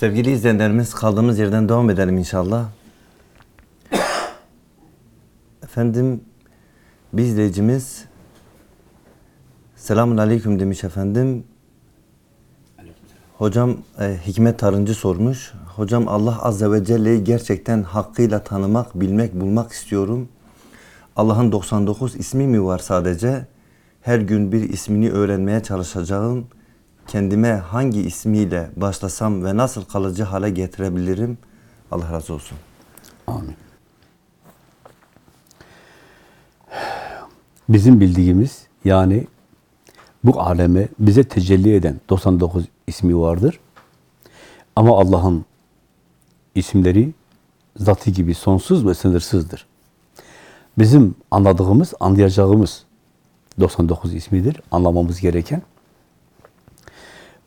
Sevgili izleyenlerimiz kaldığımız yerden devam edelim inşallah. Efendim bir izleyicimiz Selamun Aleyküm demiş efendim. Hocam e, Hikmet Tarıncı sormuş. Hocam Allah Azze ve Celle'yi gerçekten hakkıyla tanımak, bilmek, bulmak istiyorum. Allah'ın 99 ismi mi var sadece? Her gün bir ismini öğrenmeye çalışacağım. Kendime hangi ismiyle başlasam ve nasıl kalıcı hale getirebilirim? Allah razı olsun. Amin. Bizim bildiğimiz yani bu aleme bize tecelli eden 99 ismi vardır. Ama Allah'ın isimleri zatı gibi sonsuz ve sınırsızdır. Bizim anladığımız, anlayacağımız 99 ismidir. Anlamamız gereken.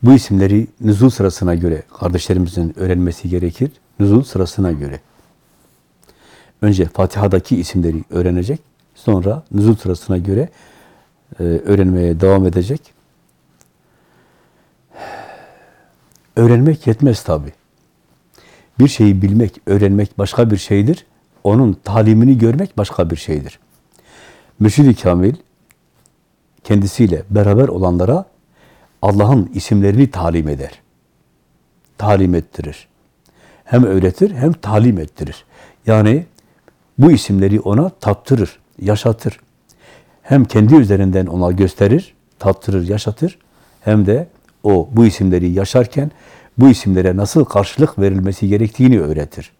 Bu isimleri nüzul sırasına göre kardeşlerimizin öğrenmesi gerekir. Nüzul sırasına göre. Önce Fatiha'daki isimleri öğrenecek. Sonra nüzul sırasına göre e, öğrenmeye devam edecek. Öğrenmek yetmez tabi. Bir şeyi bilmek, öğrenmek başka bir şeydir. Onun talimini görmek başka bir şeydir. Mürşid-i Kamil kendisiyle beraber olanlara Allah'ın isimlerini talim eder. Talim ettirir. Hem öğretir hem talim ettirir. Yani bu isimleri ona tattırır, yaşatır. Hem kendi üzerinden ona gösterir, tattırır, yaşatır. Hem de o bu isimleri yaşarken bu isimlere nasıl karşılık verilmesi gerektiğini öğretir.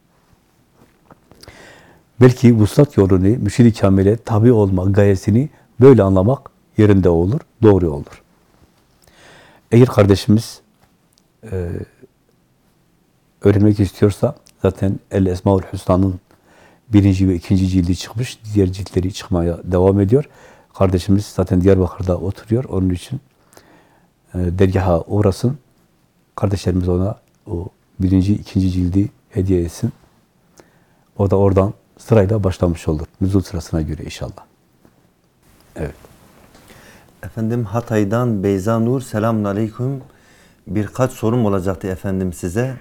Belki vuslat yolunu, müşid-i kamile tabi olma gayesini böyle anlamak yerinde olur, doğru olur. Eğer kardeşimiz e, öğrenmek istiyorsa zaten El Esmaül Hüsna'nın birinci ve ikinci cildi çıkmış. Diğer ciltleri çıkmaya devam ediyor. Kardeşimiz zaten Diyarbakır'da oturuyor. Onun için e, dergaha uğrasın. Kardeşlerimiz ona o birinci, ikinci cildi hediye etsin. O da oradan sırayla başlamış olur. Nüzul sırasına göre inşallah. Evet. Efendim Hatay'dan Beyza Nur selamun aleyküm. Birkaç sorum olacaktı efendim size.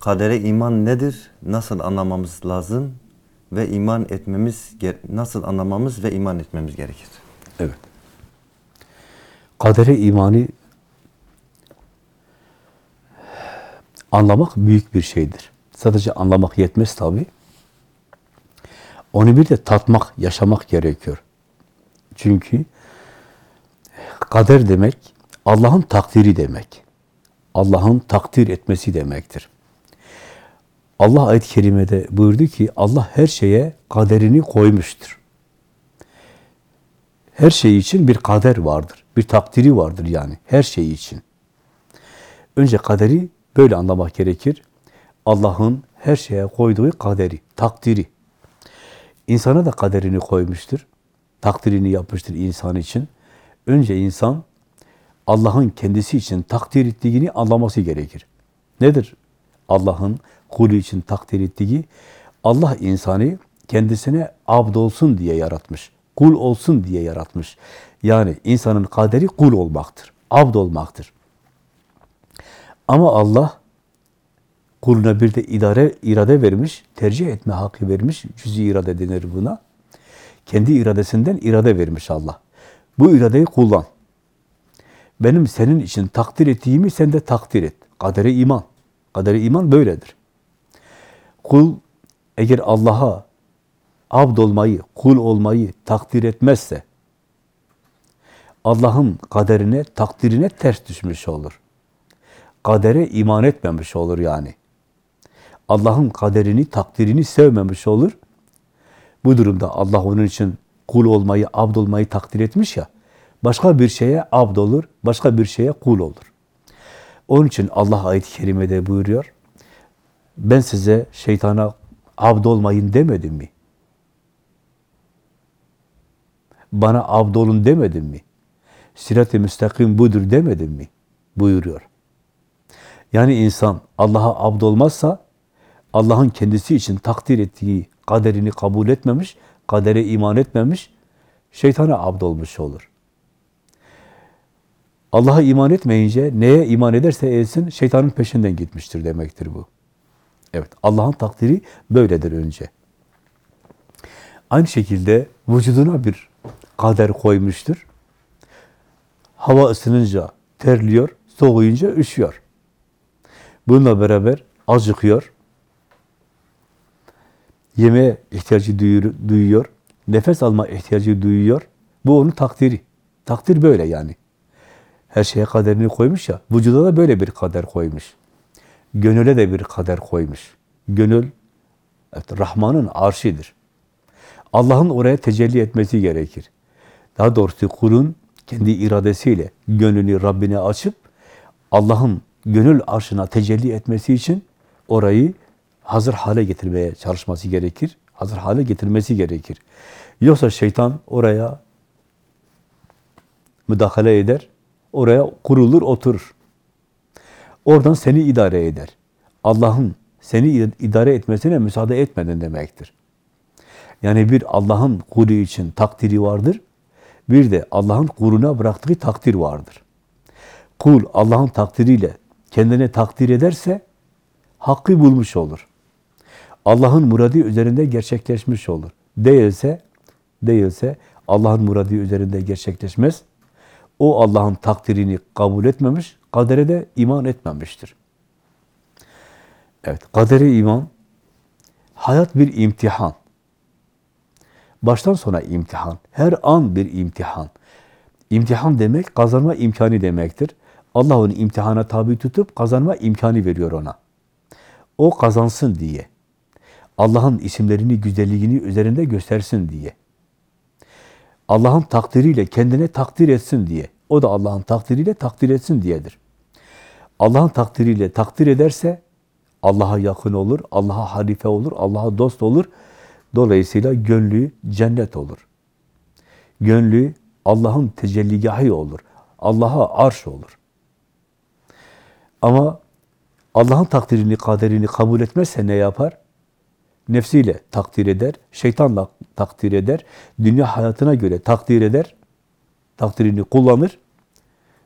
Kadere iman nedir? Nasıl anlamamız lazım? Ve iman etmemiz nasıl anlamamız ve iman etmemiz gerekir? Evet. Kadere imanı anlamak büyük bir şeydir. Sadece anlamak yetmez tabi. Onu bir de tatmak, yaşamak gerekiyor. Çünkü kader demek Allah'ın takdiri demek. Allah'ın takdir etmesi demektir. Allah ayet-i kerimede buyurdu ki Allah her şeye kaderini koymuştur. Her şey için bir kader vardır. Bir takdiri vardır yani her şey için. Önce kaderi böyle anlamak gerekir. Allah'ın her şeye koyduğu kaderi, takdiri. İnsana da kaderini koymuştur. Takdirini yapmıştır insan için. Önce insan Allah'ın kendisi için takdir ettiğini anlaması gerekir. Nedir Allah'ın kulü için takdir ettiği? Allah insanı kendisine abd olsun diye yaratmış. Kul olsun diye yaratmış. Yani insanın kaderi kul olmaktır. Abd olmaktır. Ama Allah kuluna bir de idare, irade vermiş, tercih etme hakkı vermiş. Cüzi irade denir buna. Kendi iradesinden irade vermiş Allah. Bu iradeyi kullan. Benim senin için takdir ettiğimi sen de takdir et. Kadere iman. Kadere iman böyledir. Kul eğer Allah'a abd olmayı, kul olmayı takdir etmezse Allah'ın kaderine, takdirine ters düşmüş olur. Kadere iman etmemiş olur yani. Allah'ın kaderini, takdirini sevmemiş olur. Bu durumda Allah onun için kul olmayı, abd olmayı takdir etmiş ya, başka bir şeye abd olur, başka bir şeye kul olur. Onun için Allah ayet-i kerimede buyuruyor, ben size şeytana abd olmayın demedim mi? Bana abd olun demedim mi? Sirat-ı müstakim budur demedim mi? Buyuruyor. Yani insan Allah'a abd olmazsa, Allah'ın kendisi için takdir ettiği kaderini kabul etmemiş, kadere iman etmemiş, şeytana abd olmuş olur. Allah'a iman etmeyince neye iman ederse etsin şeytanın peşinden gitmiştir demektir bu. Evet, Allah'ın takdiri böyledir önce. Aynı şekilde vücuduna bir kader koymuştur. Hava ısınınca terliyor, soğuyunca üşüyor. Bununla beraber acıkıyor, yemeğe ihtiyacı duyuyor, nefes alma ihtiyacı duyuyor. Bu onun takdiri. Takdir böyle yani. Her şeye kaderini koymuş ya, vücuda da böyle bir kader koymuş. Gönüle de bir kader koymuş. Gönül, evet, Rahman'ın arşidir. Allah'ın oraya tecelli etmesi gerekir. Daha doğrusu kulun kendi iradesiyle gönlünü Rabbine açıp Allah'ın gönül arşına tecelli etmesi için orayı hazır hale getirmeye çalışması gerekir. Hazır hale getirmesi gerekir. Yoksa şeytan oraya müdahale eder, oraya kurulur, oturur. Oradan seni idare eder. Allah'ın seni idare etmesine müsaade etmedin demektir. Yani bir Allah'ın kulu için takdiri vardır, bir de Allah'ın kuluna bıraktığı takdir vardır. Kul Allah'ın takdiriyle kendine takdir ederse hakkı bulmuş olur. Allah'ın muradı üzerinde gerçekleşmiş olur. Değilse, değilse Allah'ın muradı üzerinde gerçekleşmez. O Allah'ın takdirini kabul etmemiş, kadere de iman etmemiştir. Evet, kadere iman, hayat bir imtihan. Baştan sona imtihan, her an bir imtihan. İmtihan demek, kazanma imkanı demektir. Allah onu imtihana tabi tutup kazanma imkanı veriyor ona. O kazansın diye. Allah'ın isimlerini, güzelliğini üzerinde göstersin diye. Allah'ın takdiriyle kendine takdir etsin diye. O da Allah'ın takdiriyle takdir etsin diyedir. Allah'ın takdiriyle takdir ederse Allah'a yakın olur, Allah'a halife olur, Allah'a dost olur. Dolayısıyla gönlü cennet olur. Gönlü Allah'ın tecelligahı olur. Allah'a arş olur. Ama Allah'ın takdirini, kaderini kabul etmezse ne yapar? Nefsiyle takdir eder, şeytanla takdir eder, dünya hayatına göre takdir eder, takdirini kullanır.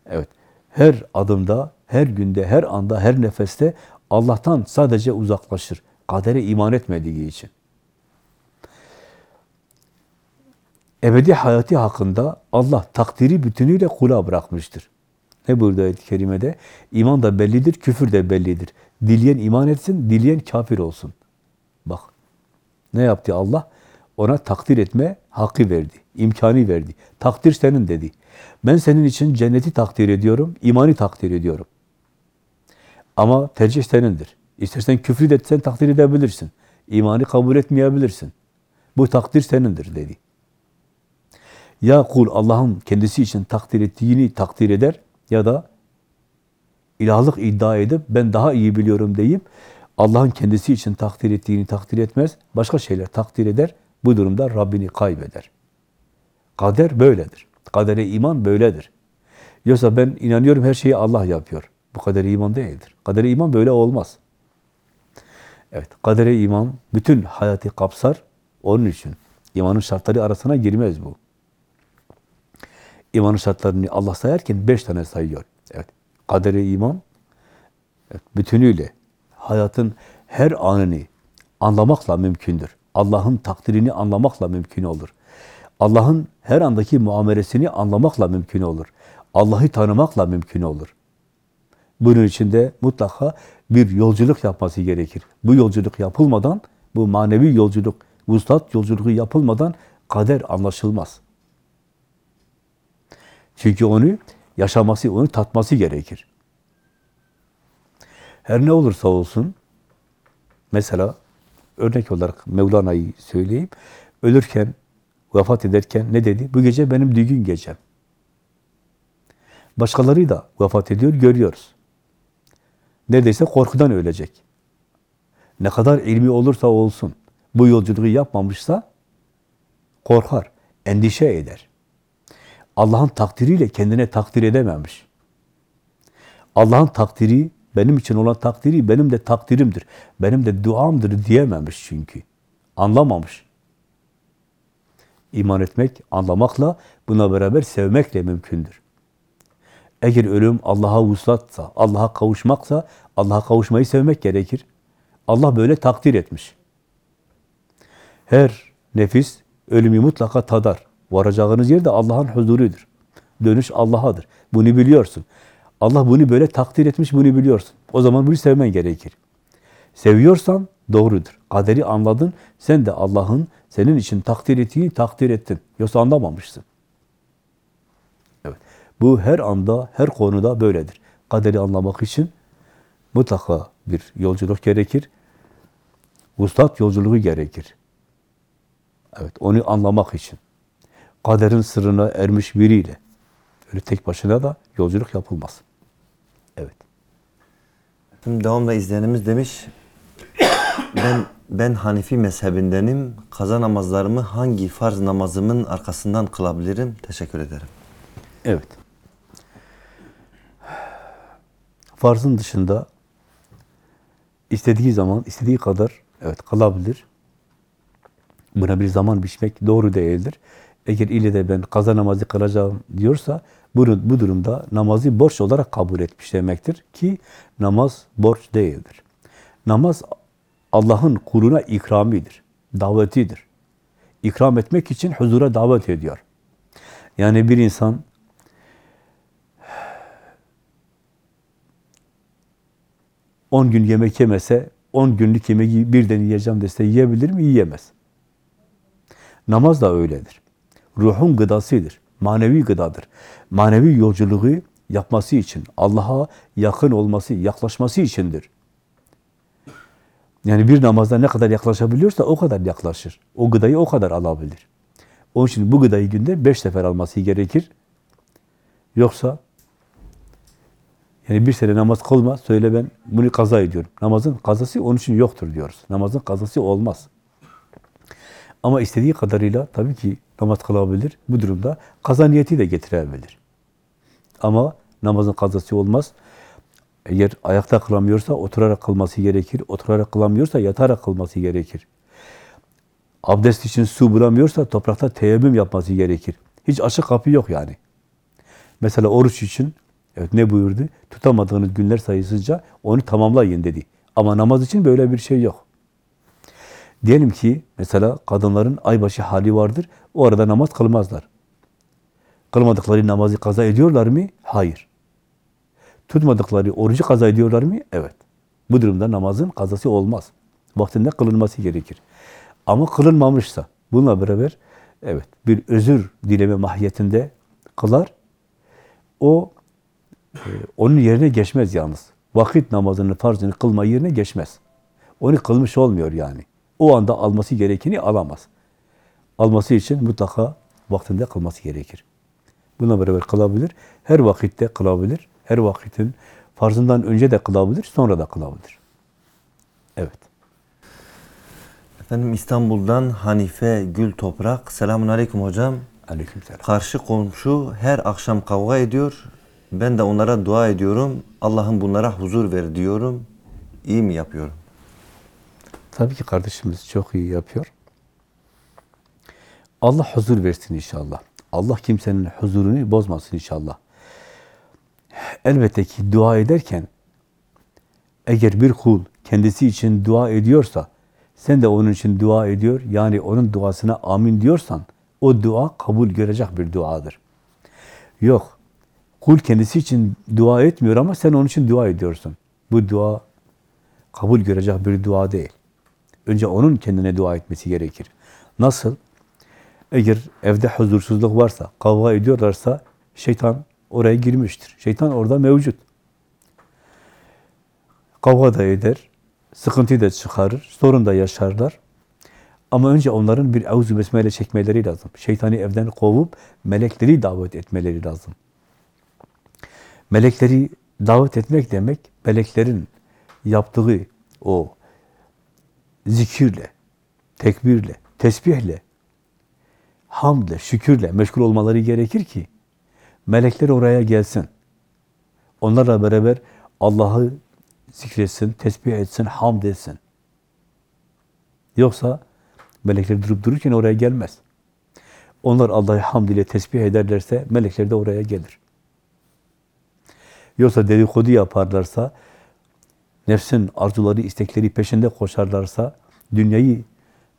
Evet, her adımda, her günde, her anda, her nefeste Allah'tan sadece uzaklaşır. Kadere iman etmediği için. Ebedi hayatı hakkında Allah takdiri bütünüyle kula bırakmıştır. Ne buyurdu ayet-i kerimede? İman da bellidir, küfür de bellidir. Dileyen iman etsin, dileyen kafir olsun. Ne yaptı Allah? Ona takdir etme hakkı verdi, imkanı verdi. Takdir senin dedi. Ben senin için cenneti takdir ediyorum, imanı takdir ediyorum. Ama tercih senindir. İstersen küfrü de sen takdir edebilirsin. İmanı kabul etmeyebilirsin. Bu takdir senindir dedi. Ya kul Allah'ın kendisi için takdir ettiğini takdir eder ya da ilahlık iddia edip ben daha iyi biliyorum deyip Allah'ın kendisi için takdir ettiğini takdir etmez, başka şeyler takdir eder. Bu durumda Rabbini kaybeder. Kader böyledir. Kadere iman böyledir. Yoksa ben inanıyorum her şeyi Allah yapıyor. Bu kadere iman değildir. Kadere iman böyle olmaz. Evet, kadere iman bütün hayatı kapsar. Onun için imanın şartları arasına girmez bu. İmanın şartlarını Allah sayarken beş tane sayıyor. Evet, kadere iman evet, bütünüyle hayatın her anını anlamakla mümkündür. Allah'ın takdirini anlamakla mümkün olur. Allah'ın her andaki muamelesini anlamakla mümkün olur. Allah'ı tanımakla mümkün olur. Bunun için de mutlaka bir yolculuk yapması gerekir. Bu yolculuk yapılmadan, bu manevi yolculuk, vuslat yolculuğu yapılmadan kader anlaşılmaz. Çünkü onu yaşaması, onu tatması gerekir. Her ne olursa olsun, mesela örnek olarak Mevlana'yı söyleyeyim, ölürken, vefat ederken ne dedi? Bu gece benim düğün gecem. Başkaları da vefat ediyor, görüyoruz. Neredeyse korkudan ölecek. Ne kadar ilmi olursa olsun, bu yolculuğu yapmamışsa korkar, endişe eder. Allah'ın takdiriyle kendine takdir edememiş. Allah'ın takdiri, benim için olan takdiri benim de takdirimdir. Benim de duamdır diyememiş çünkü. Anlamamış. İman etmek, anlamakla, buna beraber sevmekle mümkündür. Eğer ölüm Allah'a vuslatsa, Allah'a kavuşmaksa, Allah'a kavuşmayı sevmek gerekir. Allah böyle takdir etmiş. Her nefis ölümü mutlaka tadar. Varacağınız yer de Allah'ın huzurudur. Dönüş Allah'adır. Bunu biliyorsun. Allah bunu böyle takdir etmiş, bunu biliyorsun. O zaman bunu sevmen gerekir. Seviyorsan doğrudur. Kaderi anladın, sen de Allah'ın senin için takdir ettiğini takdir ettin. Yoksa anlamamışsın. Evet. Bu her anda, her konuda böyledir. Kaderi anlamak için mutlaka bir yolculuk gerekir. Vuslat yolculuğu gerekir. Evet, onu anlamak için. Kaderin sırrına ermiş biriyle. Öyle tek başına da yolculuk yapılmaz. Evet. Şimdi devamla izleyenimiz demiş ben ben Hanifi mezhebindenim. Kaza namazlarımı hangi farz namazımın arkasından kılabilirim? Teşekkür ederim. Evet. Farzın dışında istediği zaman, istediği kadar evet kılabilir. Buna bir zaman biçmek doğru değildir. Eğer ile de ben kaza namazı kılacağım diyorsa bu, bu durumda namazı borç olarak kabul etmiş demektir ki namaz borç değildir. Namaz Allah'ın kuluna ikramidir, davetidir. İkram etmek için huzura davet ediyor. Yani bir insan 10 gün yemek yemese, 10 günlük yemeği birden yiyeceğim dese yiyebilir mi? Yiyemez. Namaz da öyledir. Ruhun gıdasıdır. Manevi gıdadır. Manevi yolculuğu yapması için, Allah'a yakın olması, yaklaşması içindir. Yani bir namazda ne kadar yaklaşabiliyorsa o kadar yaklaşır. O gıdayı o kadar alabilir. Onun için bu gıdayı günde beş sefer alması gerekir. Yoksa yani bir sene namaz kılma, söyle ben bunu kaza ediyorum. Namazın kazası onun için yoktur diyoruz. Namazın kazası olmaz. Ama istediği kadarıyla tabii ki namaz kılabilir. Bu durumda kaza niyeti de getirebilir. Ama namazın kazası olmaz. Eğer ayakta kılamıyorsa oturarak kılması gerekir. Oturarak kılamıyorsa yatarak kılması gerekir. Abdest için su bulamıyorsa toprakta teyemmüm yapması gerekir. Hiç açık kapı yok yani. Mesela oruç için evet ne buyurdu? Tutamadığınız günler sayısınca onu tamamlayın dedi. Ama namaz için böyle bir şey yok. Diyelim ki mesela kadınların aybaşı hali vardır. O arada namaz kılmazlar. Kılmadıkları namazı kaza ediyorlar mı? Hayır. Tutmadıkları orucu kaza ediyorlar mı? Evet. Bu durumda namazın kazası olmaz. Vaktinde kılınması gerekir. Ama kılınmamışsa bununla beraber evet bir özür dileme mahiyetinde kılar. O e, onun yerine geçmez yalnız. Vakit namazını, farzını kılma yerine geçmez. Onu kılmış olmuyor yani. O anda alması gerekeni alamaz. Alması için mutlaka vaktinde kılması gerekir. Buna beraber kılabilir. Her vakitte kılabilir. Her vakitin farzından önce de kılabilir, sonra da kılabilir. Evet. Efendim İstanbul'dan Hanife Gül Toprak. Selamun Aleyküm hocam. Aleykümselam. Karşı komşu her akşam kavga ediyor. Ben de onlara dua ediyorum. Allah'ım bunlara huzur ver diyorum. İyi mi yapıyorum? Tabii ki kardeşimiz çok iyi yapıyor. Allah huzur versin inşallah. Allah kimsenin huzurunu bozmasın inşallah. Elbette ki dua ederken eğer bir kul kendisi için dua ediyorsa sen de onun için dua ediyor yani onun duasına amin diyorsan o dua kabul görecek bir duadır. Yok. Kul kendisi için dua etmiyor ama sen onun için dua ediyorsun. Bu dua kabul görecek bir dua değil. Önce onun kendine dua etmesi gerekir. Nasıl? Eğer evde huzursuzluk varsa, kavga ediyorlarsa şeytan oraya girmiştir. Şeytan orada mevcut. Kavga da eder, sıkıntı da çıkarır, sorun da yaşarlar. Ama önce onların bir evzu besmele çekmeleri lazım. Şeytani evden kovup melekleri davet etmeleri lazım. Melekleri davet etmek demek, meleklerin yaptığı o zikirle, tekbirle, tesbihle, hamdle, şükürle meşgul olmaları gerekir ki melekler oraya gelsin. Onlarla beraber Allah'ı zikretsin, tesbih etsin, hamd etsin. Yoksa melekler durup dururken oraya gelmez. Onlar Allah'ı hamd ile tesbih ederlerse melekler de oraya gelir. Yoksa dedikodu yaparlarsa, nefsin arzuları, istekleri peşinde koşarlarsa, dünyayı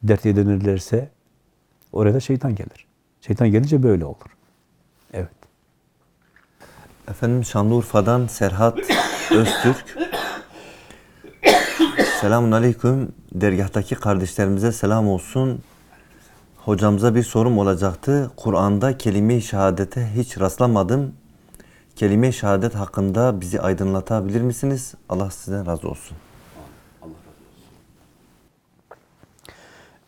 dert edinirlerse oraya da şeytan gelir. Şeytan gelince böyle olur. Evet. Efendim Şanlıurfa'dan Serhat Öztürk. Selamun Aleyküm. Dergahtaki kardeşlerimize selam olsun. Hocamıza bir sorum olacaktı. Kur'an'da kelime-i şehadete hiç rastlamadım. Kelime-i şehadet hakkında bizi aydınlatabilir misiniz? Allah sizden razı olsun.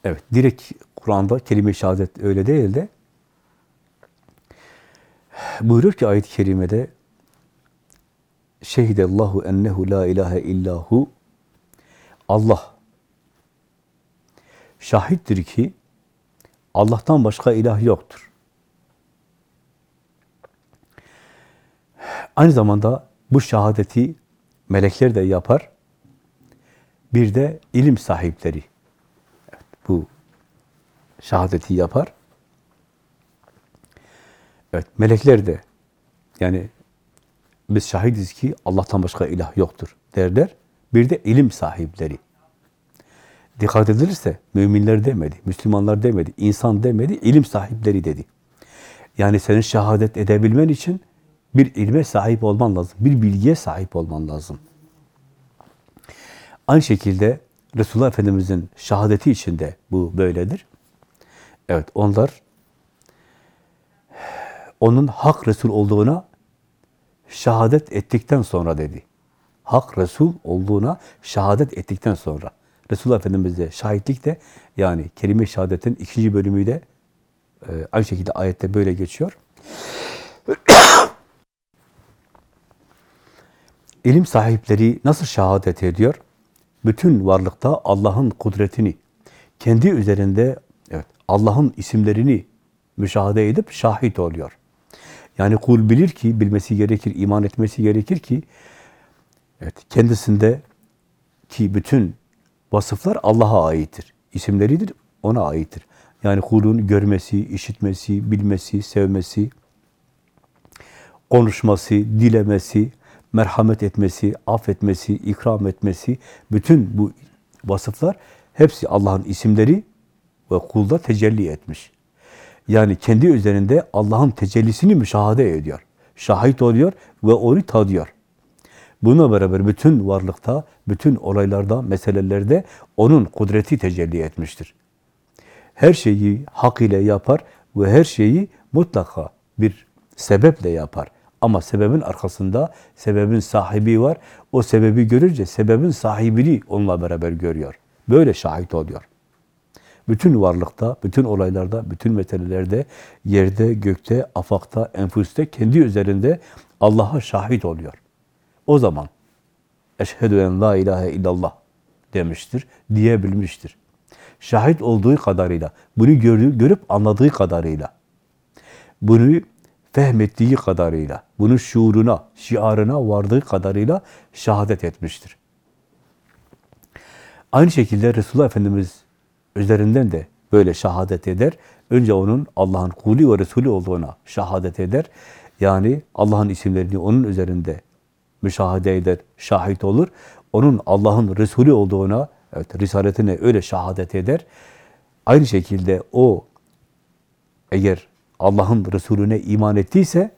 Evet, direkt Kur'an'da kelime-i şehadet öyle değil de buyuruyor ki ayet-i kerimede Şehidellahu ennehu la ilahe illahu Allah şahittir ki Allah'tan başka ilah yoktur. Aynı zamanda bu şehadeti melekler de yapar. Bir de ilim sahipleri bu şehadeti yapar. Evet, melekler de yani biz şahidiz ki Allah'tan başka ilah yoktur derler. Bir de ilim sahipleri. Dikkat edilirse müminler demedi, Müslümanlar demedi, insan demedi, ilim sahipleri dedi. Yani senin şehadet edebilmen için bir ilme sahip olman lazım, bir bilgiye sahip olman lazım. Aynı şekilde Resulullah Efendimiz'in şehadeti içinde bu böyledir. Evet, onlar onun hak Resul olduğuna şehadet ettikten sonra dedi. Hak Resul olduğuna şehadet ettikten sonra. Resulullah Efendimiz'e şahitlik de yani kelime-i şehadetin ikinci bölümü de e, aynı şekilde ayette böyle geçiyor. İlim sahipleri nasıl şehadet ediyor? Bütün varlıkta Allah'ın kudretini, kendi üzerinde evet Allah'ın isimlerini müşahede edip şahit oluyor. Yani kul bilir ki, bilmesi gerekir, iman etmesi gerekir ki, evet kendisinde ki bütün vasıflar Allah'a aittir. İsimleridir, ona aittir. Yani kulun görmesi, işitmesi, bilmesi, sevmesi, konuşması, dilemesi, merhamet etmesi, affetmesi, ikram etmesi, bütün bu vasıflar hepsi Allah'ın isimleri ve kulda tecelli etmiş. Yani kendi üzerinde Allah'ın tecellisini müşahede ediyor. Şahit oluyor ve onu tadıyor. Bununla beraber bütün varlıkta, bütün olaylarda, meselelerde onun kudreti tecelli etmiştir. Her şeyi hak ile yapar ve her şeyi mutlaka bir sebeple yapar. Ama sebebin arkasında sebebin sahibi var. O sebebi görünce sebebin sahibini onunla beraber görüyor. Böyle şahit oluyor. Bütün varlıkta, bütün olaylarda, bütün meselelerde, yerde, gökte, afakta, enfüste, kendi üzerinde Allah'a şahit oluyor. O zaman eşhedü en la ilahe illallah demiştir, diyebilmiştir. Şahit olduğu kadarıyla, bunu gördüğü, görüp anladığı kadarıyla, bunu fehmettiği kadarıyla, bunun şuuruna, şiarına vardığı kadarıyla şehadet etmiştir. Aynı şekilde Resulullah Efendimiz üzerinden de böyle şehadet eder. Önce onun Allah'ın kulü ve Resulü olduğuna şehadet eder. Yani Allah'ın isimlerini onun üzerinde müşahede eder, şahit olur. Onun Allah'ın Resulü olduğuna, evet, risaletine öyle şehadet eder. Aynı şekilde o eğer Allah'ın Resulüne iman ettiyse,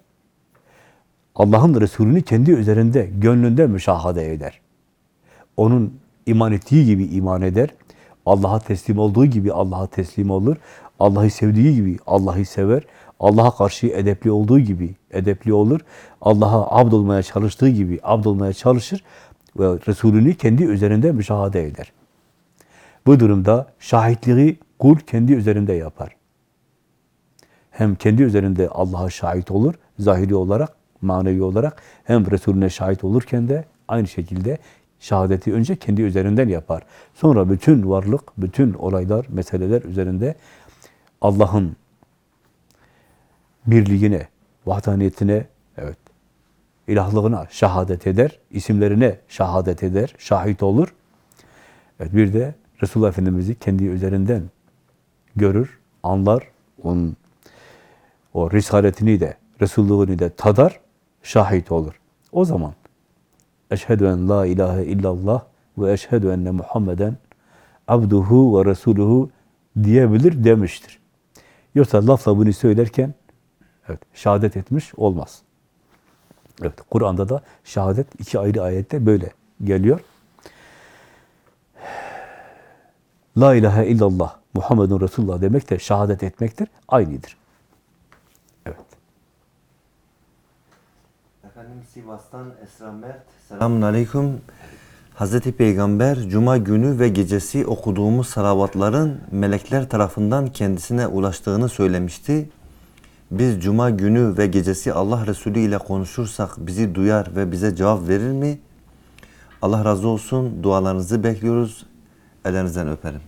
Allah'ın Resulünü kendi üzerinde, gönlünde müşahede eder. Onun iman ettiği gibi iman eder. Allah'a teslim olduğu gibi Allah'a teslim olur. Allah'ı sevdiği gibi Allah'ı sever. Allah'a karşı edepli olduğu gibi edepli olur. Allah'a abd olmaya çalıştığı gibi abd olmaya çalışır ve Resulünü kendi üzerinde müşahede eder. Bu durumda şahitliği kul kendi üzerinde yapar. Hem kendi üzerinde Allah'a şahit olur, zahiri olarak, manevi olarak, hem Resulüne şahit olurken de aynı şekilde şehadeti önce kendi üzerinden yapar. Sonra bütün varlık, bütün olaylar, meseleler üzerinde Allah'ın birliğine, vahdaniyetine, evet, ilahlığına şehadet eder, isimlerine şehadet eder, şahit olur. Evet, bir de Resulullah Efendimiz'i kendi üzerinden görür, anlar, onun o risaletini de, Resulluğunu da tadar, şahit olur. O zaman eşhedü en la ilahe illallah ve eşhedü enne Muhammeden abduhu ve resuluhu diyebilir demiştir. Yoksa lafla bunu söylerken evet, şehadet etmiş olmaz. Evet, Kur'an'da da şehadet iki ayrı ayette böyle geliyor. La ilahe illallah Muhammedun Resulullah demek de şehadet etmektir. Aynıdır. Evet. Efendim Sivas'tan Esra Mert. Selamun Aleyküm. Hazreti Peygamber Cuma günü ve gecesi okuduğumuz salavatların melekler tarafından kendisine ulaştığını söylemişti. Biz Cuma günü ve gecesi Allah Resulü ile konuşursak bizi duyar ve bize cevap verir mi? Allah razı olsun. Dualarınızı bekliyoruz. Ellerinizden öperim.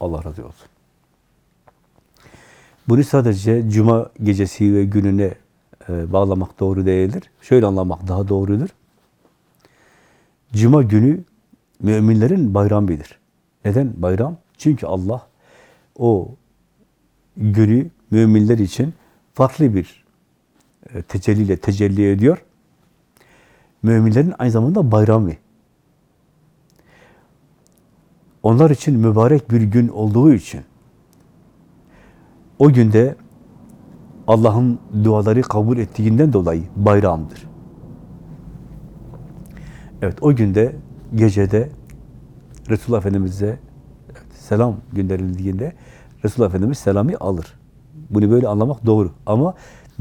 Allah razı olsun. Bunu sadece cuma gecesi ve gününe bağlamak doğru değildir. Şöyle anlamak daha doğrudur. Cuma günü müminlerin bayramıdır. Neden bayram? Çünkü Allah o günü müminler için farklı bir e, tecelliyle tecelli ediyor. Müminlerin aynı zamanda bayramı. Onlar için mübarek bir gün olduğu için o günde Allah'ın duaları kabul ettiğinden dolayı bayramdır. Evet, o günde, gecede Resulullah Efendimiz'e evet, selam gönderildiğinde Resulullah Efendimiz selamı alır. Bunu böyle anlamak doğru. Ama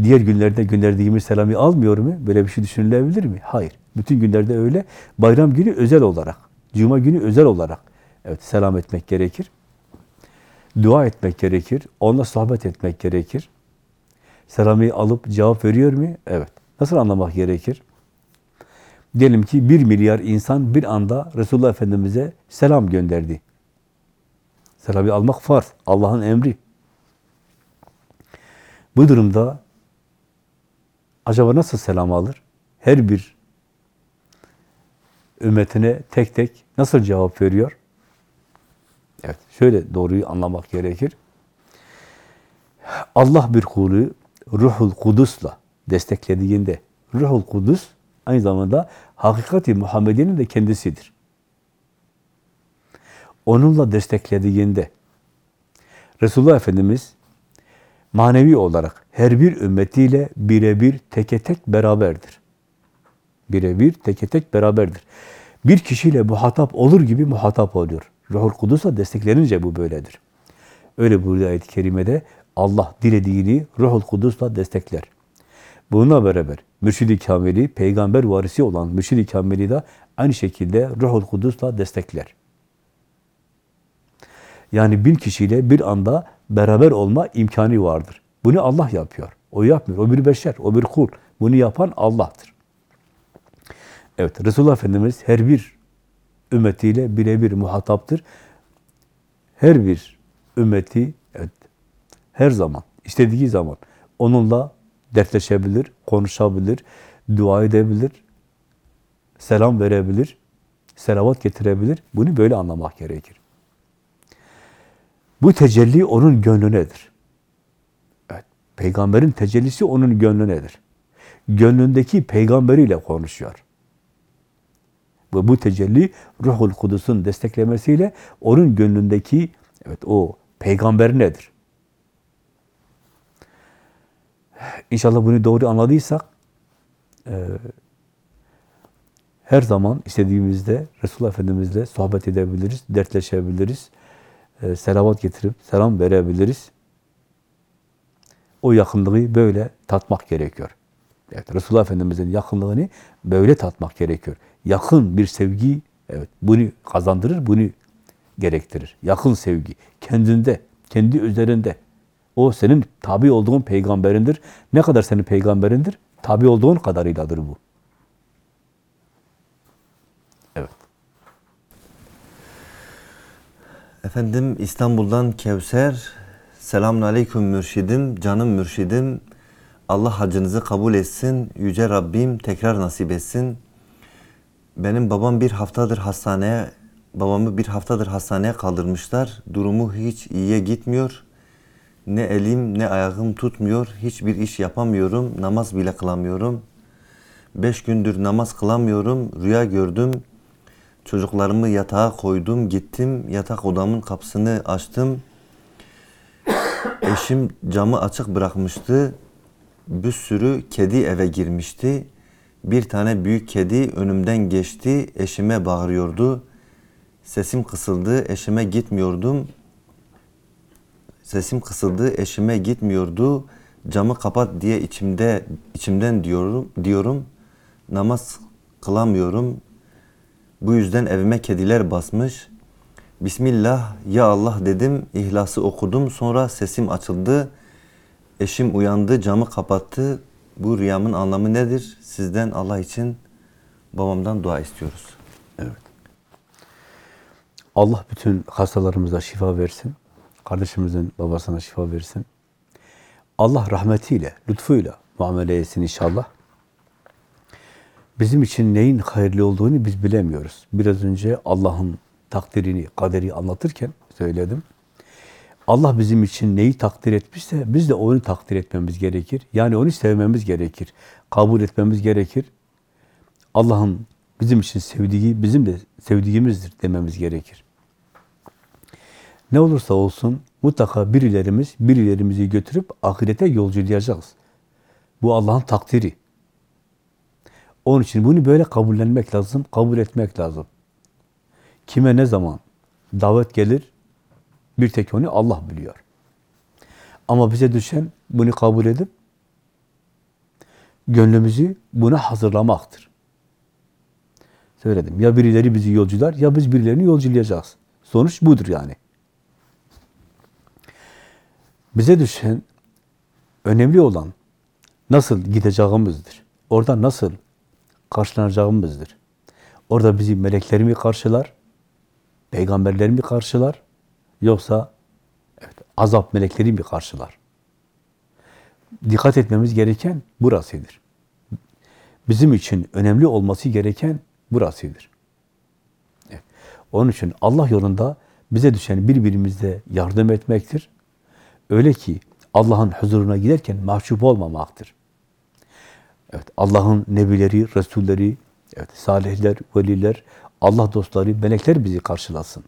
diğer günlerde gönderdiğimiz selamı almıyor mu? Böyle bir şey düşünülebilir mi? Hayır. Bütün günlerde öyle. Bayram günü özel olarak, Cuma günü özel olarak evet selam etmek gerekir. Dua etmek gerekir. Onunla sohbet etmek gerekir. Selamı alıp cevap veriyor mu? Evet. Nasıl anlamak gerekir? Diyelim ki bir milyar insan bir anda Resulullah Efendimiz'e selam gönderdi. Selamı almak farz. Allah'ın emri. Bu durumda acaba nasıl selam alır? Her bir ümmetine tek tek nasıl cevap veriyor? Evet, şöyle doğruyu anlamak gerekir. Allah bir kulu Ruhul Kudus'la desteklediğinde, Ruhul Kudüs aynı zamanda hakikati Muhammed'in de kendisidir. Onunla desteklediğinde Resulullah Efendimiz manevi olarak her bir ümmetiyle birebir teke tek beraberdir. Birebir teke tek beraberdir. Bir kişiyle muhatap olur gibi muhatap oluyor. Ruhul Kudüs'e desteklenince bu böyledir. Öyle buyuruyor ayet-i kerimede Allah dilediğini Ruhul Kudüs'le destekler. Bununla beraber Mürşid-i Kamil'i, peygamber varisi olan Mürşid-i Kamil'i de aynı şekilde Ruhul Kudüs'le destekler. Yani bin kişiyle bir anda beraber olma imkanı vardır. Bunu Allah yapıyor. O yapmıyor. O bir beşer, o bir kul. Bunu yapan Allah'tır. Evet, Resulullah Efendimiz her bir ümmetiyle birebir muhataptır. Her bir ümmeti her zaman, istediği zaman onunla dertleşebilir, konuşabilir, dua edebilir, selam verebilir, selavat getirebilir. Bunu böyle anlamak gerekir. Bu tecelli onun gönlünedir. Evet, peygamberin tecellisi onun gönlünedir. Gönlündeki peygamberiyle konuşuyor. Ve bu tecelli Ruhul Kudüs'ün desteklemesiyle onun gönlündeki evet o peygamber nedir? İnşallah bunu doğru anladıysak e, her zaman istediğimizde Resulullah Efendimizle sohbet edebiliriz, dertleşebiliriz, e, selavat getirip selam verebiliriz. O yakınlığı böyle tatmak gerekiyor. Evet, Resulullah Efendimiz'in yakınlığını böyle tatmak gerekiyor. Yakın bir sevgi, evet, bunu kazandırır, bunu gerektirir. Yakın sevgi, kendinde, kendi üzerinde. O senin tabi olduğun peygamberindir. Ne kadar senin peygamberindir? Tabi olduğun kadarıyladır bu. Evet. Efendim İstanbul'dan Kevser. Selamun Aleyküm mürşidim, canım mürşidim. Allah hacınızı kabul etsin. Yüce Rabbim tekrar nasip etsin. Benim babam bir haftadır hastaneye, babamı bir haftadır hastaneye kaldırmışlar. Durumu hiç iyiye gitmiyor. Ne elim ne ayağım tutmuyor. Hiçbir iş yapamıyorum. Namaz bile kılamıyorum. Beş gündür namaz kılamıyorum. Rüya gördüm. Çocuklarımı yatağa koydum. Gittim. Yatak odamın kapısını açtım. Eşim camı açık bırakmıştı. Bir sürü kedi eve girmişti. Bir tane büyük kedi önümden geçti. Eşime bağırıyordu. Sesim kısıldı. Eşime gitmiyordum. Sesim kısıldı. Eşime gitmiyordu. Camı kapat diye içimde içimden diyorum diyorum. Namaz kılamıyorum. Bu yüzden evime kediler basmış. Bismillah ya Allah dedim. İhlası okudum. Sonra sesim açıldı. Eşim uyandı, camı kapattı. Bu rüyamın anlamı nedir? Sizden Allah için babamdan dua istiyoruz. Evet. Allah bütün hastalarımıza şifa versin. Kardeşimizin babasına şifa versin. Allah rahmetiyle, lütfuyla muamele etsin inşallah. Bizim için neyin hayırlı olduğunu biz bilemiyoruz. Biraz önce Allah'ın takdirini, kaderi anlatırken söyledim. Allah bizim için neyi takdir etmişse biz de onu takdir etmemiz gerekir. Yani onu sevmemiz gerekir. Kabul etmemiz gerekir. Allah'ın bizim için sevdiği, bizim de sevdiğimizdir dememiz gerekir. Ne olursa olsun mutlaka birilerimiz, birilerimizi götürüp ahirete yolculayacağız. Bu Allah'ın takdiri. Onun için bunu böyle kabullenmek lazım, kabul etmek lazım. Kime ne zaman davet gelir, bir tek onu Allah biliyor. Ama bize düşen bunu kabul edip gönlümüzü buna hazırlamaktır. Söyledim. Ya birileri bizi yolcular ya biz birilerini yolculayacağız. Sonuç budur yani. Bize düşen önemli olan nasıl gideceğimizdir. Orada nasıl karşılanacağımızdır. Orada bizi melekler mi karşılar? Peygamberler mi karşılar? Yoksa evet, azap melekleri mi karşılar? Dikkat etmemiz gereken burasıdır. Bizim için önemli olması gereken burasıdır. Evet. Onun için Allah yolunda bize düşen birbirimizle yardım etmektir. Öyle ki Allah'ın huzuruna giderken mahcup olmamaktır. Evet, Allah'ın nebileri, resulleri, evet, salihler, veliler, Allah dostları, melekler bizi karşılasın.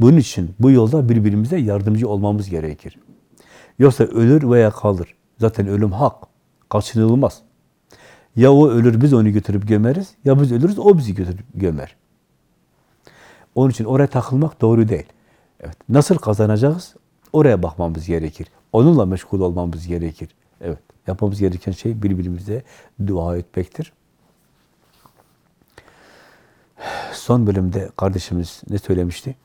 Bunun için bu yolda birbirimize yardımcı olmamız gerekir. Yoksa ölür veya kalır. Zaten ölüm hak, kaçınılmaz. Ya o ölür, biz onu götürüp gömeriz, ya biz ölürüz, o bizi götürüp gömer. Onun için oraya takılmak doğru değil. Evet, nasıl kazanacağız? Oraya bakmamız gerekir. Onunla meşgul olmamız gerekir. Evet, yapmamız gereken şey birbirimize dua etmektir. Son bölümde kardeşimiz ne söylemişti?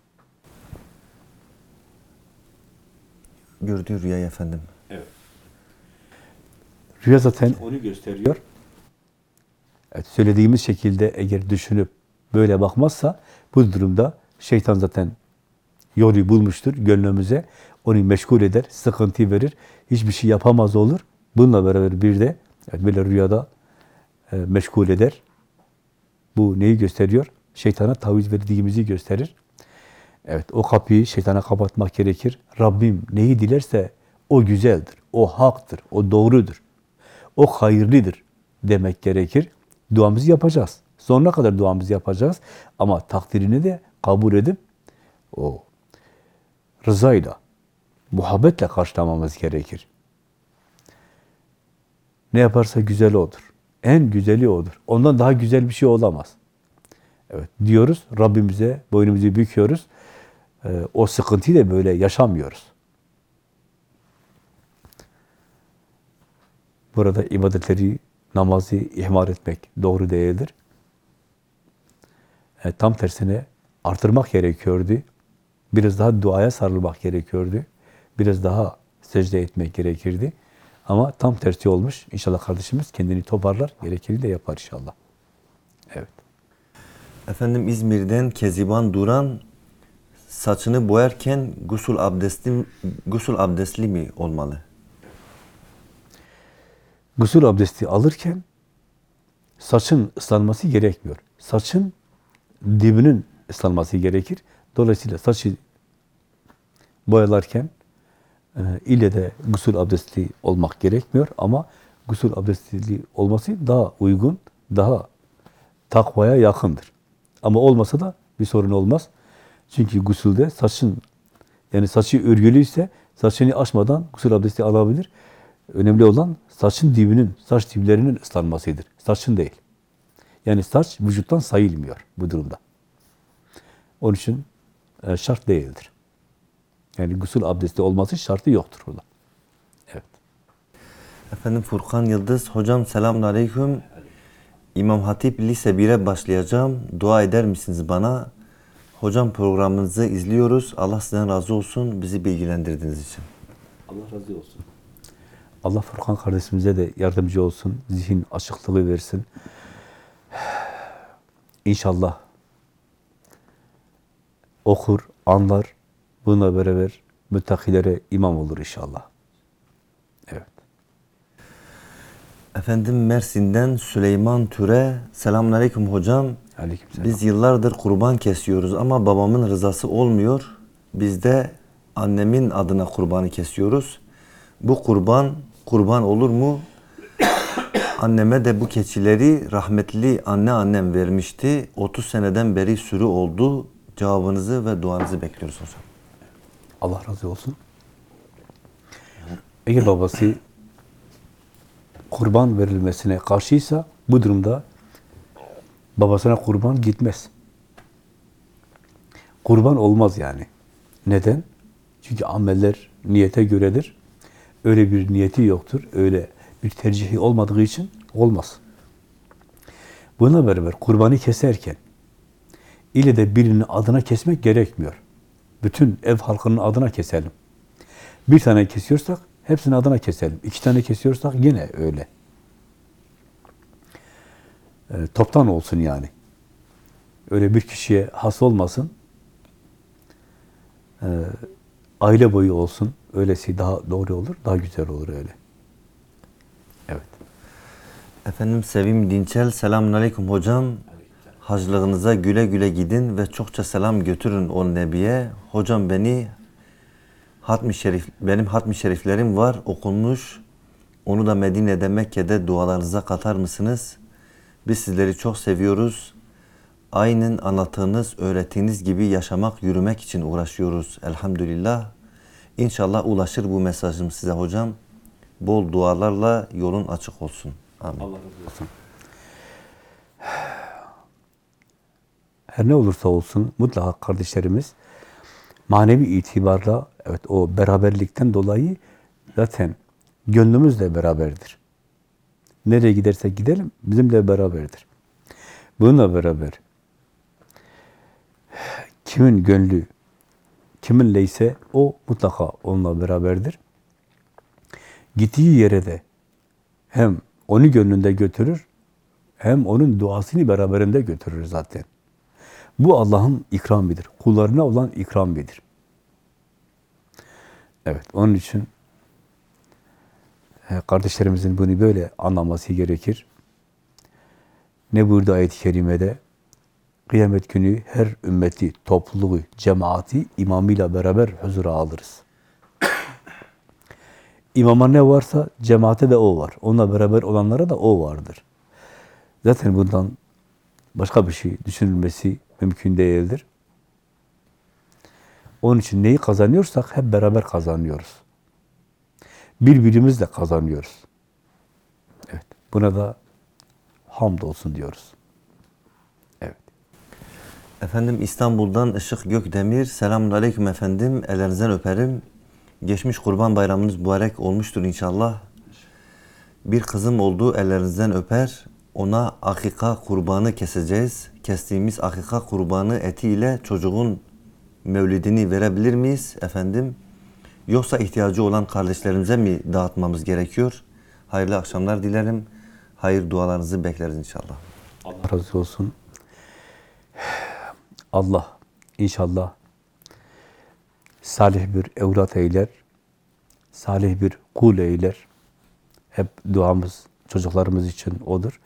Gördüğü rüyayı efendim. Rüya zaten onu gösteriyor. Evet, söylediğimiz şekilde eğer düşünüp böyle bakmazsa bu durumda şeytan zaten yolu bulmuştur gönlümüze. Onu meşgul eder, sıkıntı verir. Hiçbir şey yapamaz olur. Bununla beraber bir de evet, böyle rüyada e, meşgul eder. Bu neyi gösteriyor? Şeytana taviz verdiğimizi gösterir. Evet, o kapıyı şeytana kapatmak gerekir. Rabbim neyi dilerse o güzeldir, o haktır, o doğrudur, o hayırlıdır demek gerekir. Duamızı yapacağız. Sonuna kadar duamızı yapacağız. Ama takdirini de kabul edip o rızayla, muhabbetle karşılamamız gerekir. Ne yaparsa güzel odur. En güzeli odur. Ondan daha güzel bir şey olamaz. Evet diyoruz. Rabbimize boynumuzu büküyoruz. Ee, o sıkıntıyı da böyle yaşamıyoruz. Burada ibadetleri, namazı ihmal etmek doğru değildir. E, tam tersine artırmak gerekiyordu. Biraz daha duaya sarılmak gerekiyordu. Biraz daha secde etmek gerekirdi. Ama tam tersi olmuş. İnşallah kardeşimiz kendini toparlar, gerekeni de yapar inşallah. Evet. Efendim İzmir'den Keziban Duran saçını boyarken gusül abdestli gusül abdestli mi olmalı? Gusül abdesti alırken saçın ıslanması gerekmiyor. Saçın dibinin ıslanması gerekir. Dolayısıyla saçı boyalarken e, ille de gusül abdesti olmak gerekmiyor ama gusül abdestli olması daha uygun, daha takvaya yakındır. Ama olmasa da bir sorun olmaz. Çünkü gusülde saçın yani saçı örgülüyse saçını açmadan gusül abdesti alabilir. Önemli olan saçın dibinin, saç diplerinin ıslanmasıdır. Saçın değil. Yani saç vücuttan sayılmıyor bu durumda. Onun için e, şart değildir. Yani gusül abdesti olması şartı yoktur burada. Evet. Efendim Furkan Yıldız. Hocam selamun aleyküm. İmam Hatip Lise 1'e başlayacağım. Dua eder misiniz bana? Hocam programınızı izliyoruz. Allah sizden razı olsun bizi bilgilendirdiğiniz için. Allah razı olsun. Allah Furkan kardeşimize de yardımcı olsun. Zihin açıklığı versin. İnşallah okur, anlar. Bununla beraber müttakilere imam olur inşallah. Evet. Efendim Mersin'den Süleyman Türe. Selamun aleyküm hocam. Aleykümselam. Biz yıllardır kurban kesiyoruz ama babamın rızası olmuyor. Biz de annemin adına kurbanı kesiyoruz. Bu kurban kurban olur mu? Anneme de bu keçileri rahmetli anne annem vermişti. 30 seneden beri sürü oldu. Cevabınızı ve duanızı bekliyoruz hocam. Allah razı olsun. Eğer babası kurban verilmesine karşıysa bu durumda babasına kurban gitmez. Kurban olmaz yani. Neden? Çünkü ameller niyete göredir. Öyle bir niyeti yoktur. Öyle bir tercihi olmadığı için olmaz. Buna beraber kurbanı keserken ile de birinin adına kesmek gerekmiyor. Bütün ev halkının adına keselim. Bir tane kesiyorsak hepsinin adına keselim. İki tane kesiyorsak yine öyle. E, toptan olsun yani. Öyle bir kişiye has olmasın. E, aile boyu olsun. Öylesi daha doğru olur, daha güzel olur öyle. Evet. Efendim Sevim Dinçel, selamun aleyküm hocam. Haclığınıza güle güle gidin ve çokça selam götürün o Nebi'ye. Hocam beni hatmi şerif, benim hatmi şeriflerim var okunmuş. Onu da Medine'de, Mekke'de dualarınıza katar mısınız? Biz sizleri çok seviyoruz. Aynen anlattığınız, öğrettiğiniz gibi yaşamak, yürümek için uğraşıyoruz. Elhamdülillah. İnşallah ulaşır bu mesajım size hocam. Bol dualarla yolun açık olsun. Amin. Allah razı olsun. Her ne olursa olsun mutlaka kardeşlerimiz manevi itibarla evet o beraberlikten dolayı zaten gönlümüz de beraberdir. Nereye gidersek gidelim bizimle beraberdir. Bununla beraber kimin gönlü kiminle ise o mutlaka onunla beraberdir. Gittiği yere de hem onu gönlünde götürür hem onun duasını beraberinde götürür zaten. Bu Allah'ın ikramidir. Kullarına olan ikramidir. Evet, onun için e, kardeşlerimizin bunu böyle anlaması gerekir. Ne buyurdu ayet-i kerimede? Kıyamet günü her ümmeti, topluluğu, cemaati imamıyla beraber huzura alırız. İmama ne varsa cemaate de o var. Onunla beraber olanlara da o vardır. Zaten bundan başka bir şey düşünülmesi mümkün değildir. Onun için neyi kazanıyorsak hep beraber kazanıyoruz. Birbirimizle kazanıyoruz. Evet. Buna da hamdolsun diyoruz. Evet. Efendim İstanbul'dan Işık Gökdemir. Selamun Aleyküm efendim. Ellerinizden öperim. Geçmiş kurban bayramınız mübarek olmuştur inşallah. Bir kızım oldu ellerinizden öper. Ona akika kurbanı keseceğiz. Kestiğimiz akika kurbanı etiyle çocuğun mevlidini verebilir miyiz efendim? Yoksa ihtiyacı olan kardeşlerimize mi dağıtmamız gerekiyor? Hayırlı akşamlar dilerim. Hayır dualarınızı bekleriz inşallah. Allah razı olsun. Allah inşallah salih bir evlat eyler, salih bir kul eyler. Hep duamız çocuklarımız için odur.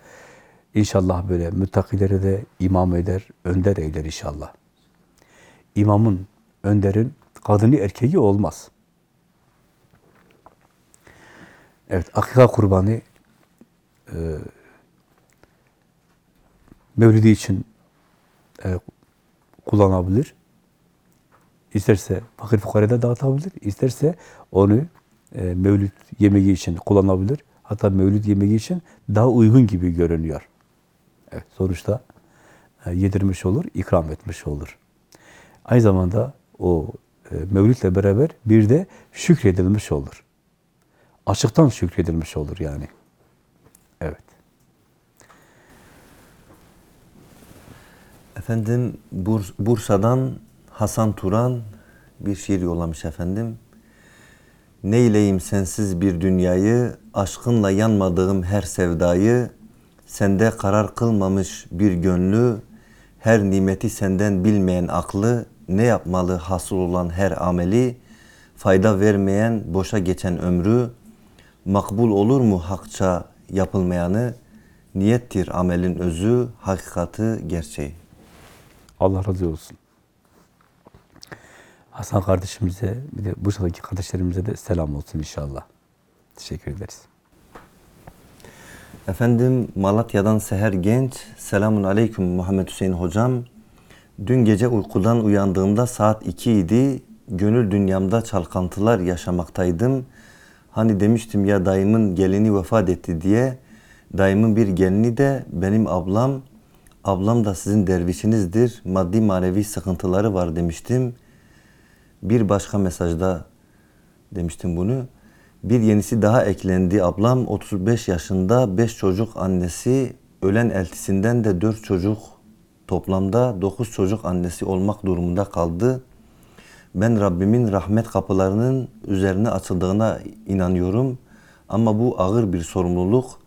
İnşallah böyle müttakilere de imam eder, önder eyler inşallah. İmamın, önderin kadını erkeği olmaz. Evet, akika kurbanı e, mevlidi için e, kullanabilir. İsterse fakir fukarada dağıtabilir. İsterse onu e, mevlüt yemeği için kullanabilir. Hatta mevlüt yemeği için daha uygun gibi görünüyor. Evet, sonuçta e, yedirmiş olur, ikram etmiş olur. Aynı zamanda o e, mevlütle beraber bir de şükredilmiş olur. Açıktan şükredilmiş olur yani. Evet. Efendim Burs- Bursa'dan Hasan Turan bir şiir yollamış efendim. Neyleyim sensiz bir dünyayı, aşkınla yanmadığım her sevdayı, sende karar kılmamış bir gönlü, her nimeti senden bilmeyen aklı, ne yapmalı hasıl olan her ameli, fayda vermeyen boşa geçen ömrü, makbul olur mu hakça yapılmayanı, niyettir amelin özü, hakikati gerçeği. Allah razı olsun. Hasan kardeşimize, bir de Bursa'daki kardeşlerimize de selam olsun inşallah. Teşekkür ederiz. Efendim Malatya'dan Seher Genç. Selamun Aleyküm Muhammed Hüseyin Hocam. Dün gece uykudan uyandığımda saat 2 idi. Gönül dünyamda çalkantılar yaşamaktaydım. Hani demiştim ya dayımın gelini vefat etti diye. Dayımın bir gelini de benim ablam. Ablam da sizin dervişinizdir. Maddi manevi sıkıntıları var demiştim. Bir başka mesajda demiştim bunu. Bir yenisi daha eklendi. Ablam 35 yaşında 5 çocuk annesi. Ölen eltisinden de 4 çocuk toplamda 9 çocuk annesi olmak durumunda kaldı. Ben Rabbimin rahmet kapılarının üzerine açıldığına inanıyorum. Ama bu ağır bir sorumluluk.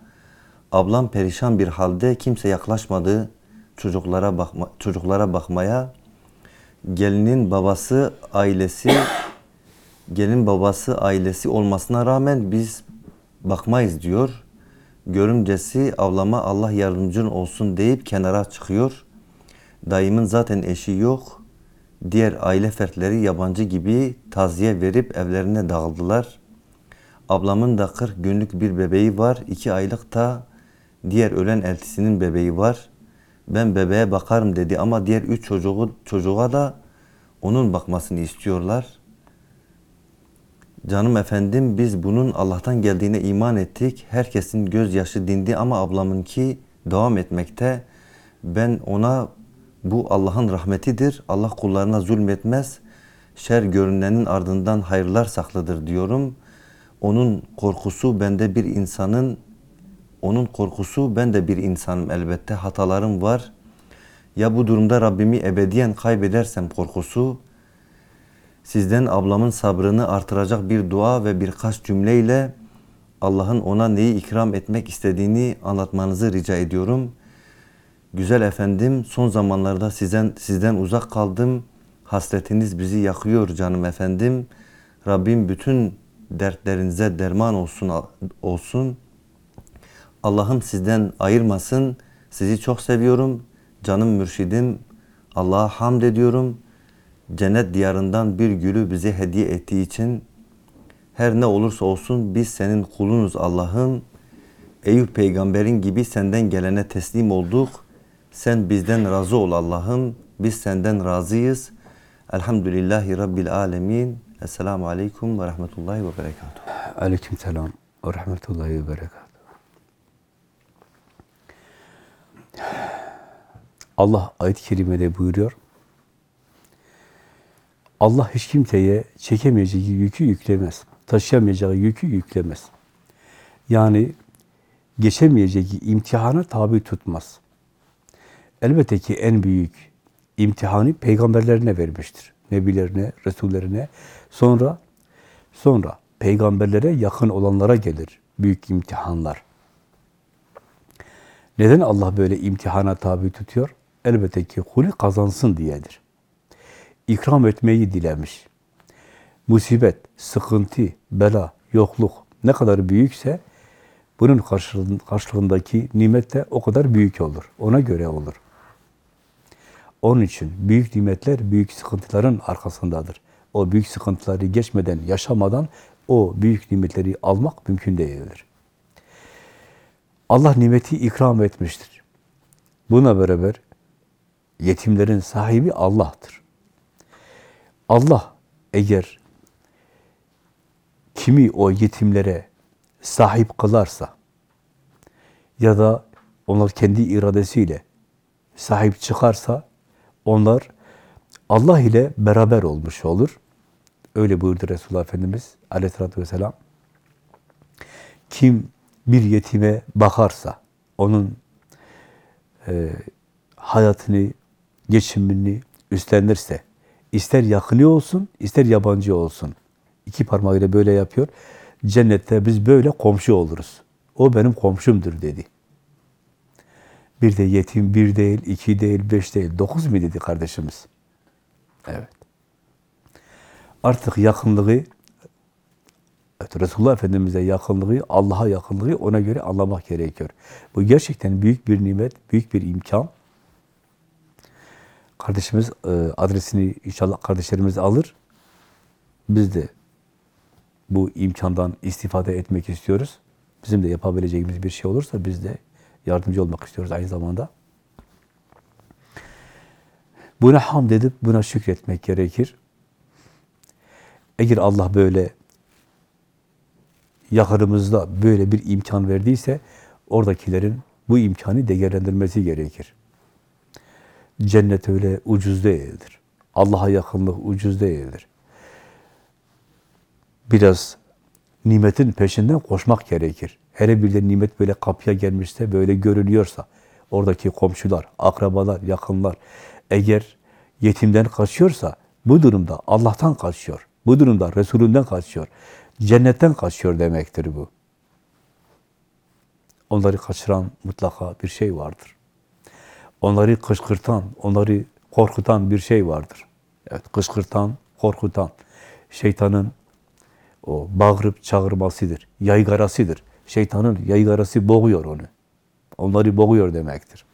Ablam perişan bir halde kimse yaklaşmadı çocuklara bakma, çocuklara bakmaya. Gelinin babası, ailesi gelin babası ailesi olmasına rağmen biz bakmayız diyor. Görümcesi avlama Allah yardımcın olsun deyip kenara çıkıyor. Dayımın zaten eşi yok. Diğer aile fertleri yabancı gibi taziye verip evlerine dağıldılar. Ablamın da 40 günlük bir bebeği var. 2 aylık da diğer ölen eltisinin bebeği var. Ben bebeğe bakarım dedi ama diğer üç çocuğu, çocuğa da onun bakmasını istiyorlar. Canım efendim biz bunun Allah'tan geldiğine iman ettik. Herkesin gözyaşı dindi ama ablamınki devam etmekte. Ben ona bu Allah'ın rahmetidir. Allah kullarına zulmetmez. Şer görünenin ardından hayırlar saklıdır diyorum. Onun korkusu bende bir insanın onun korkusu ben de bir insanım elbette hatalarım var. Ya bu durumda Rabbimi ebediyen kaybedersem korkusu sizden ablamın sabrını artıracak bir dua ve birkaç cümleyle Allah'ın ona neyi ikram etmek istediğini anlatmanızı rica ediyorum. Güzel efendim son zamanlarda sizden sizden uzak kaldım. Hasretiniz bizi yakıyor canım efendim. Rabbim bütün dertlerinize derman olsun olsun. Allah'ım sizden ayırmasın. Sizi çok seviyorum. Canım mürşidim. Allah'a hamd ediyorum. Cennet diyarından bir gülü bize hediye ettiği için her ne olursa olsun biz senin kulunuz Allah'ım. Eyüp peygamberin gibi senden gelene teslim olduk. Sen bizden razı ol Allah'ım. Biz senden razıyız. Elhamdülillahi Rabbil alemin. Esselamu aleyküm ve rahmetullahi ve berekatuhu. Aleyküm selam ve rahmetullahi ve berekatuhu. Allah ayet-i kerimede buyuruyor. Allah hiç kimseye çekemeyeceği yükü yüklemez. Taşıyamayacağı yükü yüklemez. Yani geçemeyeceği imtihana tabi tutmaz. Elbette ki en büyük imtihanı peygamberlerine vermiştir. Nebilerine, Resullerine. Sonra sonra peygamberlere yakın olanlara gelir büyük imtihanlar. Neden Allah böyle imtihana tabi tutuyor? Elbette ki kulü kazansın diyedir. İkram etmeyi dilemiş. Musibet, sıkıntı, bela, yokluk ne kadar büyükse bunun karşılığındaki nimet de o kadar büyük olur. Ona göre olur. Onun için büyük nimetler büyük sıkıntıların arkasındadır. O büyük sıkıntıları geçmeden, yaşamadan o büyük nimetleri almak mümkün değildir. Allah nimeti ikram etmiştir. Buna beraber yetimlerin sahibi Allah'tır. Allah eğer kimi o yetimlere sahip kılarsa ya da onlar kendi iradesiyle sahip çıkarsa onlar Allah ile beraber olmuş olur. Öyle buyurdu Resulullah Efendimiz aleyhissalatü vesselam. Kim bir yetime bakarsa, onun e, hayatını, geçimini üstlenirse, ister yakını olsun, ister yabancı olsun. İki parmağıyla böyle yapıyor. Cennette biz böyle komşu oluruz. O benim komşumdur dedi. Bir de yetim bir değil, iki değil, beş değil, dokuz mu dedi kardeşimiz? Evet. Artık yakınlığı, evet, Resulullah Efendimiz'e yakınlığı, Allah'a yakınlığı ona göre anlamak gerekiyor. Bu gerçekten büyük bir nimet, büyük bir imkan. Kardeşimiz e, adresini inşallah kardeşlerimiz alır. Biz de bu imkandan istifade etmek istiyoruz. Bizim de yapabileceğimiz bir şey olursa biz de yardımcı olmak istiyoruz aynı zamanda. Buna hamd edip buna şükretmek gerekir. Eğer Allah böyle yakınımızda böyle bir imkan verdiyse oradakilerin bu imkanı değerlendirmesi gerekir. Cennet öyle ucuz değildir. Allah'a yakınlık ucuz değildir. Biraz nimetin peşinden koşmak gerekir. Hele bir de nimet böyle kapıya gelmişse, böyle görünüyorsa, oradaki komşular, akrabalar, yakınlar, eğer yetimden kaçıyorsa, bu durumda Allah'tan kaçıyor. Bu durumda Resulünden kaçıyor. Cennetten kaçıyor demektir bu. Onları kaçıran mutlaka bir şey vardır. Onları kışkırtan, onları korkutan bir şey vardır. Evet, kışkırtan, korkutan, şeytanın o bağırıp çağırmasıdır, yaygarasıdır. Şeytanın yaygarası boğuyor onu. Onları boğuyor demektir.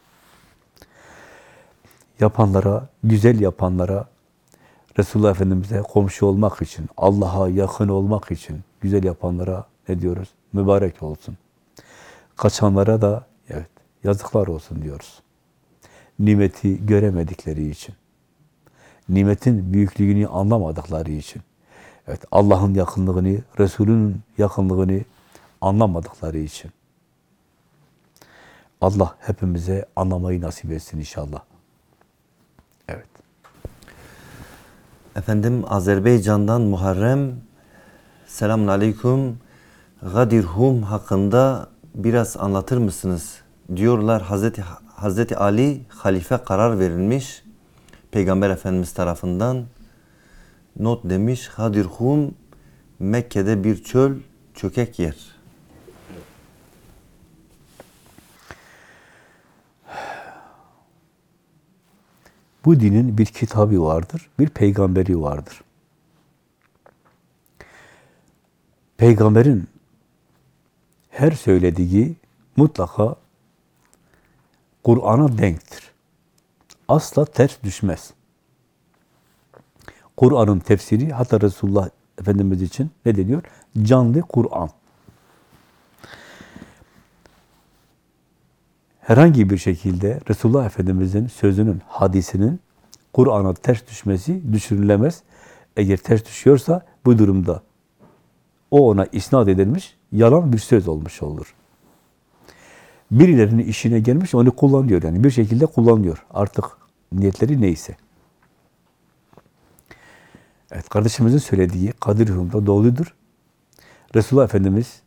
Yapanlara, güzel yapanlara, Resulullah Efendimiz'e komşu olmak için, Allah'a yakın olmak için güzel yapanlara ne diyoruz? Mübarek olsun. Kaçanlara da evet yazıklar olsun diyoruz. Nimeti göremedikleri için. Nimetin büyüklüğünü anlamadıkları için. Evet, Allah'ın yakınlığını, Resulünün yakınlığını anlamadıkları için. Allah hepimize anlamayı nasip etsin inşallah. Evet. Efendim Azerbaycan'dan Muharrem Selamun Aleyküm Gadirhum hakkında biraz anlatır mısınız? Diyorlar Hazreti Hazreti Ali halife karar verilmiş Peygamber Efendimiz tarafından not demiş Gadirhum Mekke'de bir çöl çökek yer. Bu dinin bir kitabı vardır, bir peygamberi vardır. Peygamberin her söylediği mutlaka Kur'an'a denktir. Asla ters düşmez. Kur'an'ın tefsiri hatta Resulullah Efendimiz için ne deniyor? Canlı Kur'an. herhangi bir şekilde Resulullah Efendimiz'in sözünün, hadisinin Kur'an'a ters düşmesi düşürülemez. Eğer ters düşüyorsa bu durumda o ona isnat edilmiş, yalan bir söz olmuş olur. Birilerinin işine gelmiş, onu kullanıyor yani bir şekilde kullanıyor. Artık niyetleri neyse. Evet, kardeşimizin söylediği Kadir Hüm'da doğrudur. Resulullah Efendimiz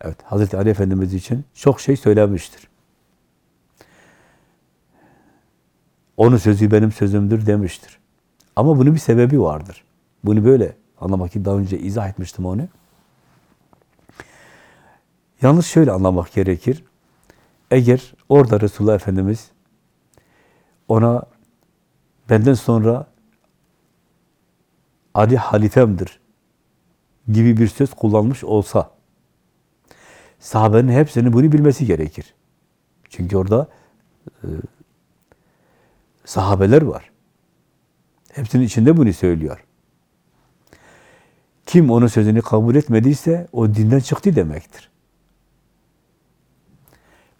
Evet, Hazreti Ali Efendimiz için çok şey söylemiştir. Onun sözü benim sözümdür demiştir. Ama bunun bir sebebi vardır. Bunu böyle anlamak için daha önce izah etmiştim onu. Yalnız şöyle anlamak gerekir. Eğer orada Resulullah Efendimiz ona benden sonra Ali halifemdir gibi bir söz kullanmış olsa sahabenin hepsinin bunu bilmesi gerekir. Çünkü orada e, sahabeler var. Hepsinin içinde bunu söylüyor. Kim onun sözünü kabul etmediyse o dinden çıktı demektir.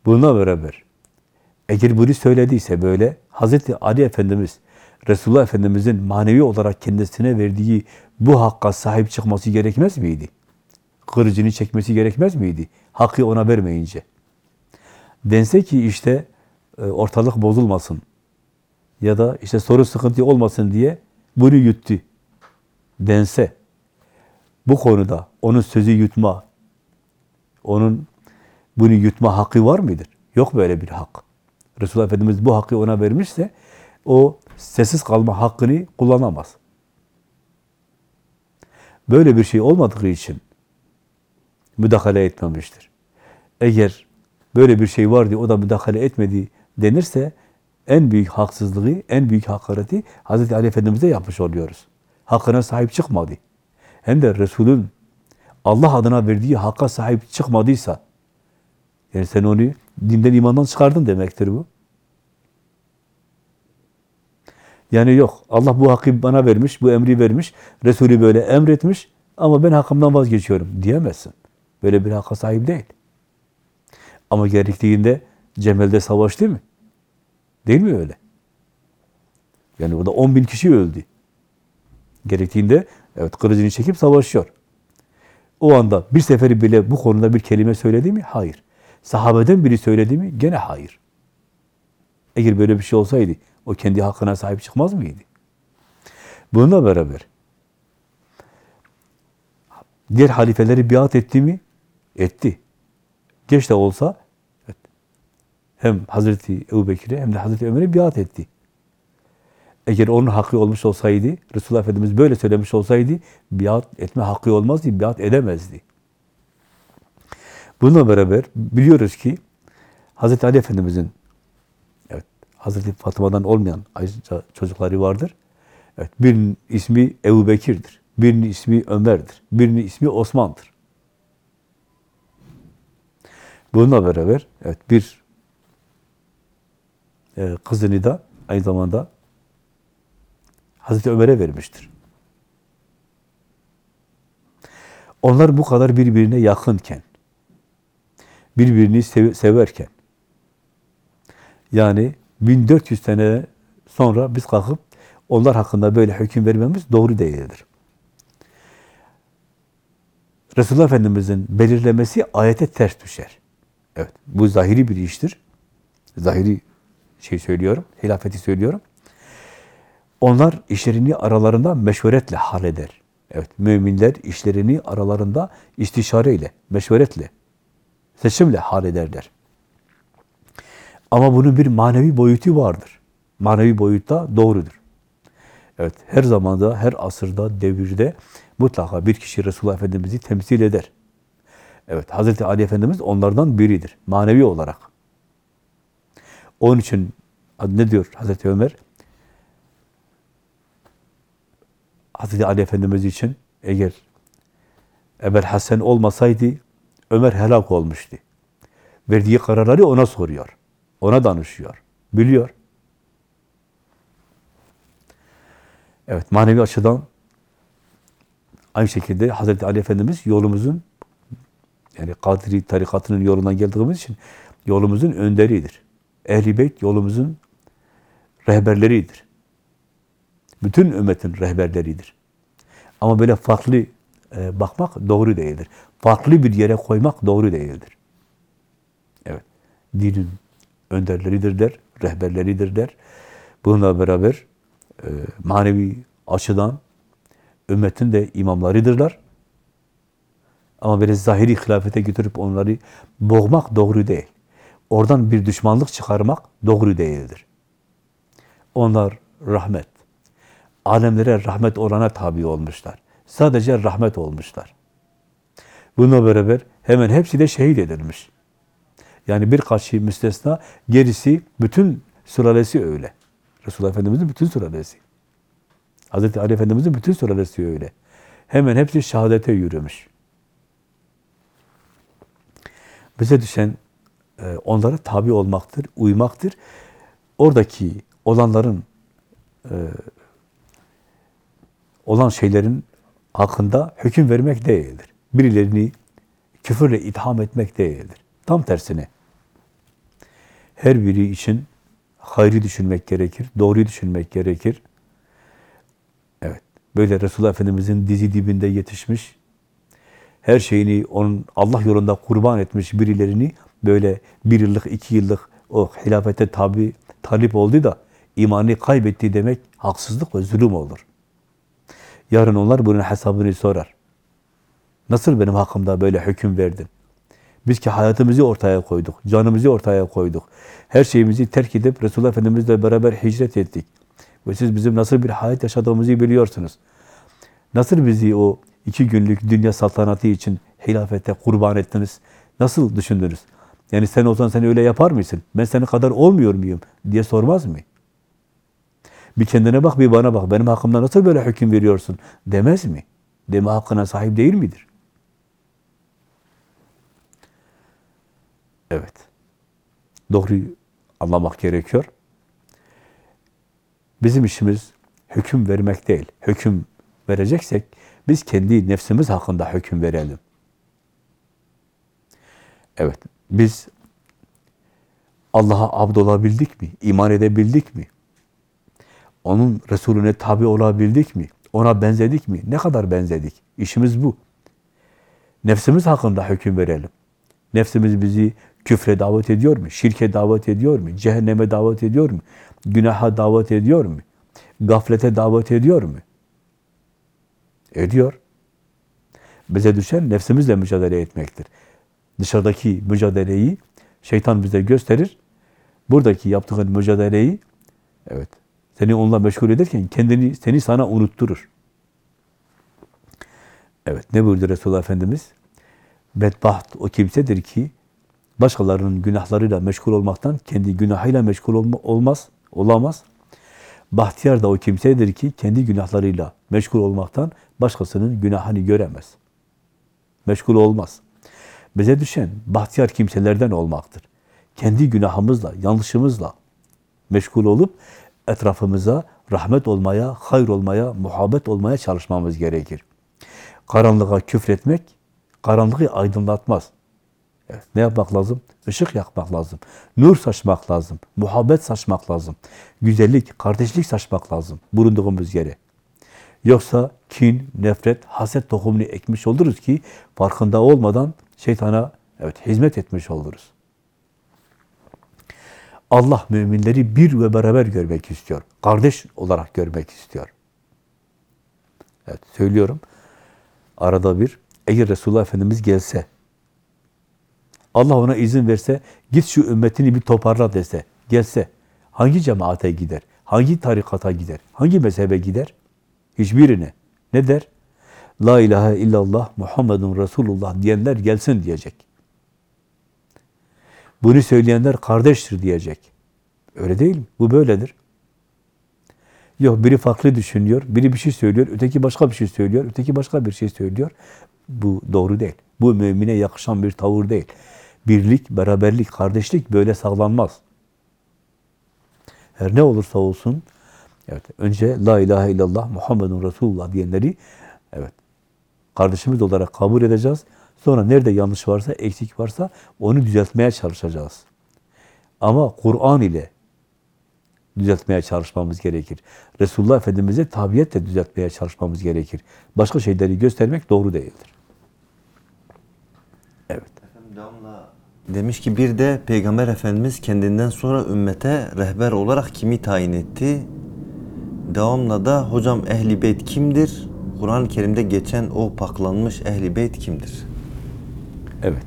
Bununla beraber eğer bunu söylediyse böyle Hazreti Ali Efendimiz Resulullah Efendimizin manevi olarak kendisine verdiği bu hakka sahip çıkması gerekmez miydi? Kırıcını çekmesi gerekmez miydi? Hakkı ona vermeyince. Dense ki işte e, ortalık bozulmasın ya da işte soru sıkıntı olmasın diye bunu yuttu. Dense bu konuda onun sözü yutma, onun bunu yutma hakkı var mıdır? Yok böyle bir hak. Resulullah Efendimiz bu hakkı ona vermişse o sessiz kalma hakkını kullanamaz. Böyle bir şey olmadığı için müdahale etmemiştir. Eğer böyle bir şey vardı, o da müdahale etmedi denirse en büyük haksızlığı, en büyük hakareti Hz. Ali Efendimiz'e yapmış oluyoruz. Hakkına sahip çıkmadı. Hem de Resul'ün Allah adına verdiği hakka sahip çıkmadıysa, yani sen onu dinden imandan çıkardın demektir bu. Yani yok, Allah bu hakkı bana vermiş, bu emri vermiş, Resulü böyle emretmiş ama ben hakkımdan vazgeçiyorum diyemezsin. Böyle bir hakka sahip değil. Ama gerektiğinde Cemel'de savaştı mı? Değil mi öyle? Yani orada 10 bin kişi öldü. Gerektiğinde evet kılıcını çekip savaşıyor. O anda bir seferi bile bu konuda bir kelime söyledi mi? Hayır. Sahabeden biri söyledi mi? Gene hayır. Eğer böyle bir şey olsaydı o kendi hakkına sahip çıkmaz mıydı? Bununla beraber diğer halifeleri biat etti mi? Etti. Geç de olsa hem Hazreti Ebu Bekir'e hem de Hazreti Ömer'e biat etti. Eğer onun hakkı olmuş olsaydı, Resulullah Efendimiz böyle söylemiş olsaydı, biat etme hakkı olmazdı, biat edemezdi. Bununla beraber biliyoruz ki Hazreti Ali Efendimizin evet, Hazreti Fatıma'dan olmayan ayrıca çocukları vardır. Evet, birinin ismi Ebu Bekir'dir, birinin ismi Ömer'dir, birinin ismi Osman'dır. Bununla beraber evet bir e, kızını da aynı zamanda Hazreti Ömer'e vermiştir. Onlar bu kadar birbirine yakınken, birbirini sev severken, yani 1400 sene sonra biz kalkıp onlar hakkında böyle hüküm vermemiz doğru değildir. Resulullah Efendimiz'in belirlemesi ayete ters düşer. Evet, bu zahiri bir iştir. Zahiri şey söylüyorum, hilafeti söylüyorum. Onlar işlerini aralarında meşveretle halleder. Evet, müminler işlerini aralarında istişareyle, meşveretle, seçimle hallederler. Ama bunun bir manevi boyutu vardır. Manevi boyutta doğrudur. Evet, her zamanda, her asırda, devirde mutlaka bir kişi Resulullah Efendimiz'i temsil eder. Evet, Hazreti Ali Efendimiz onlardan biridir, manevi olarak. Onun için ne diyor Hazreti Ömer? Hazreti Ali Efendimiz için eğer Eber Hasan olmasaydı Ömer helak olmuştu. Verdiği kararları ona soruyor. Ona danışıyor. Biliyor. Evet, manevi açıdan aynı şekilde Hazreti Ali Efendimiz yolumuzun yani Kadiri tarikatının yolundan geldiğimiz için yolumuzun önderidir. Ehl-i Beyt yolumuzun rehberleridir. Bütün ümmetin rehberleridir. Ama böyle farklı e, bakmak doğru değildir. Farklı bir yere koymak doğru değildir. Evet. Dinin önderleridirler, rehberleridirler. Bununla beraber e, manevi açıdan ümmetin de imamlarıdırlar. Ama böyle zahiri hilafete götürüp onları boğmak doğru değil. Oradan bir düşmanlık çıkarmak doğru değildir. Onlar rahmet. Alemlere rahmet olana tabi olmuşlar. Sadece rahmet olmuşlar. Bununla beraber hemen hepsi de şehit edilmiş. Yani birkaçı müstesna, gerisi bütün sülalesi öyle. Resulullah Efendimiz'in bütün sülalesi. Hazreti Ali Efendimiz'in bütün sülalesi öyle. Hemen hepsi şehadete yürümüş. Bize düşen e, onlara tabi olmaktır, uymaktır. Oradaki olanların e, olan şeylerin hakkında hüküm vermek değildir. Birilerini küfürle itham etmek değildir. Tam tersine. Her biri için hayri düşünmek gerekir, doğruyu düşünmek gerekir. Evet, böyle Resulullah Efendimiz'in dizi dibinde yetişmiş, her şeyini onun Allah yolunda kurban etmiş birilerini böyle bir yıllık, iki yıllık o hilafete tabi, talip oldu da imanı kaybetti demek haksızlık ve zulüm olur. Yarın onlar bunun hesabını sorar. Nasıl benim hakkımda böyle hüküm verdin? Biz ki hayatımızı ortaya koyduk, canımızı ortaya koyduk. Her şeyimizi terk edip Resulullah Efendimizle beraber hicret ettik. Ve siz bizim nasıl bir hayat yaşadığımızı biliyorsunuz. Nasıl bizi o iki günlük dünya saltanatı için hilafete kurban ettiniz? Nasıl düşündünüz? Yani sen olsan sen öyle yapar mısın? Ben senin kadar olmuyor muyum? diye sormaz mı? Bir kendine bak, bir bana bak. Benim hakkımda nasıl böyle hüküm veriyorsun? Demez mi? Deme hakkına sahip değil midir? Evet. Doğruyu anlamak gerekiyor. Bizim işimiz hüküm vermek değil. Hüküm vereceksek biz kendi nefsimiz hakkında hüküm verelim. Evet, biz Allah'a abd olabildik mi? İman edebildik mi? Onun Resulüne tabi olabildik mi? Ona benzedik mi? Ne kadar benzedik? İşimiz bu. Nefsimiz hakkında hüküm verelim. Nefsimiz bizi küfre davet ediyor mu? Şirke davet ediyor mu? Cehenneme davet ediyor mu? Günaha davet ediyor mu? Gaflete davet ediyor mu? Ediyor. Bize düşen nefsimizle mücadele etmektir. Dışarıdaki mücadeleyi şeytan bize gösterir. Buradaki yaptığın mücadeleyi evet seni onunla meşgul ederken kendini seni sana unutturur. Evet ne buyurdu Resulullah Efendimiz? Bedbaht o kimsedir ki başkalarının günahlarıyla meşgul olmaktan kendi günahıyla meşgul olma, olmaz, olamaz. Bahtiyar da o kimsedir ki kendi günahlarıyla meşgul olmaktan başkasının günahını göremez. Meşgul olmaz. Bize düşen bahtiyar kimselerden olmaktır. Kendi günahımızla, yanlışımızla meşgul olup etrafımıza rahmet olmaya, hayır olmaya, muhabbet olmaya çalışmamız gerekir. Karanlığa küfretmek, karanlığı aydınlatmaz. Ne yapmak lazım? Işık yakmak lazım. Nur saçmak lazım. Muhabbet saçmak lazım. Güzellik, kardeşlik saçmak lazım bulunduğumuz yere. Yoksa kin, nefret, haset tohumunu ekmiş oluruz ki farkında olmadan şeytana evet hizmet etmiş oluruz. Allah müminleri bir ve beraber görmek istiyor. Kardeş olarak görmek istiyor. Evet söylüyorum. Arada bir eğer Resulullah Efendimiz gelse, Allah ona izin verse, git şu ümmetini bir toparla dese, gelse, hangi cemaate gider? Hangi tarikata gider? Hangi mezhebe gider? Hiçbirine. Ne der? La ilahe illallah Muhammedun Resulullah diyenler gelsin diyecek. Bunu söyleyenler kardeştir diyecek. Öyle değil mi? Bu böyledir. Yok biri farklı düşünüyor, biri bir şey söylüyor, öteki başka bir şey söylüyor, öteki başka bir şey söylüyor. Bu doğru değil. Bu mümine yakışan bir tavır değil. Birlik, beraberlik, kardeşlik böyle sağlanmaz. Her ne olursa olsun, evet önce La ilahe illallah Muhammedun Resulullah diyenleri evet kardeşimiz olarak kabul edeceğiz. Sonra nerede yanlış varsa, eksik varsa onu düzeltmeye çalışacağız. Ama Kur'an ile düzeltmeye çalışmamız gerekir. Resulullah Efendimiz'e tabiyetle düzeltmeye çalışmamız gerekir. Başka şeyleri göstermek doğru değildir. Evet. Demiş ki bir de Peygamber Efendimiz kendinden sonra ümmete rehber olarak kimi tayin etti? Devamla da hocam Ehli Beyt kimdir? Kur'an-ı Kerim'de geçen o paklanmış Ehli Beyt kimdir? Evet.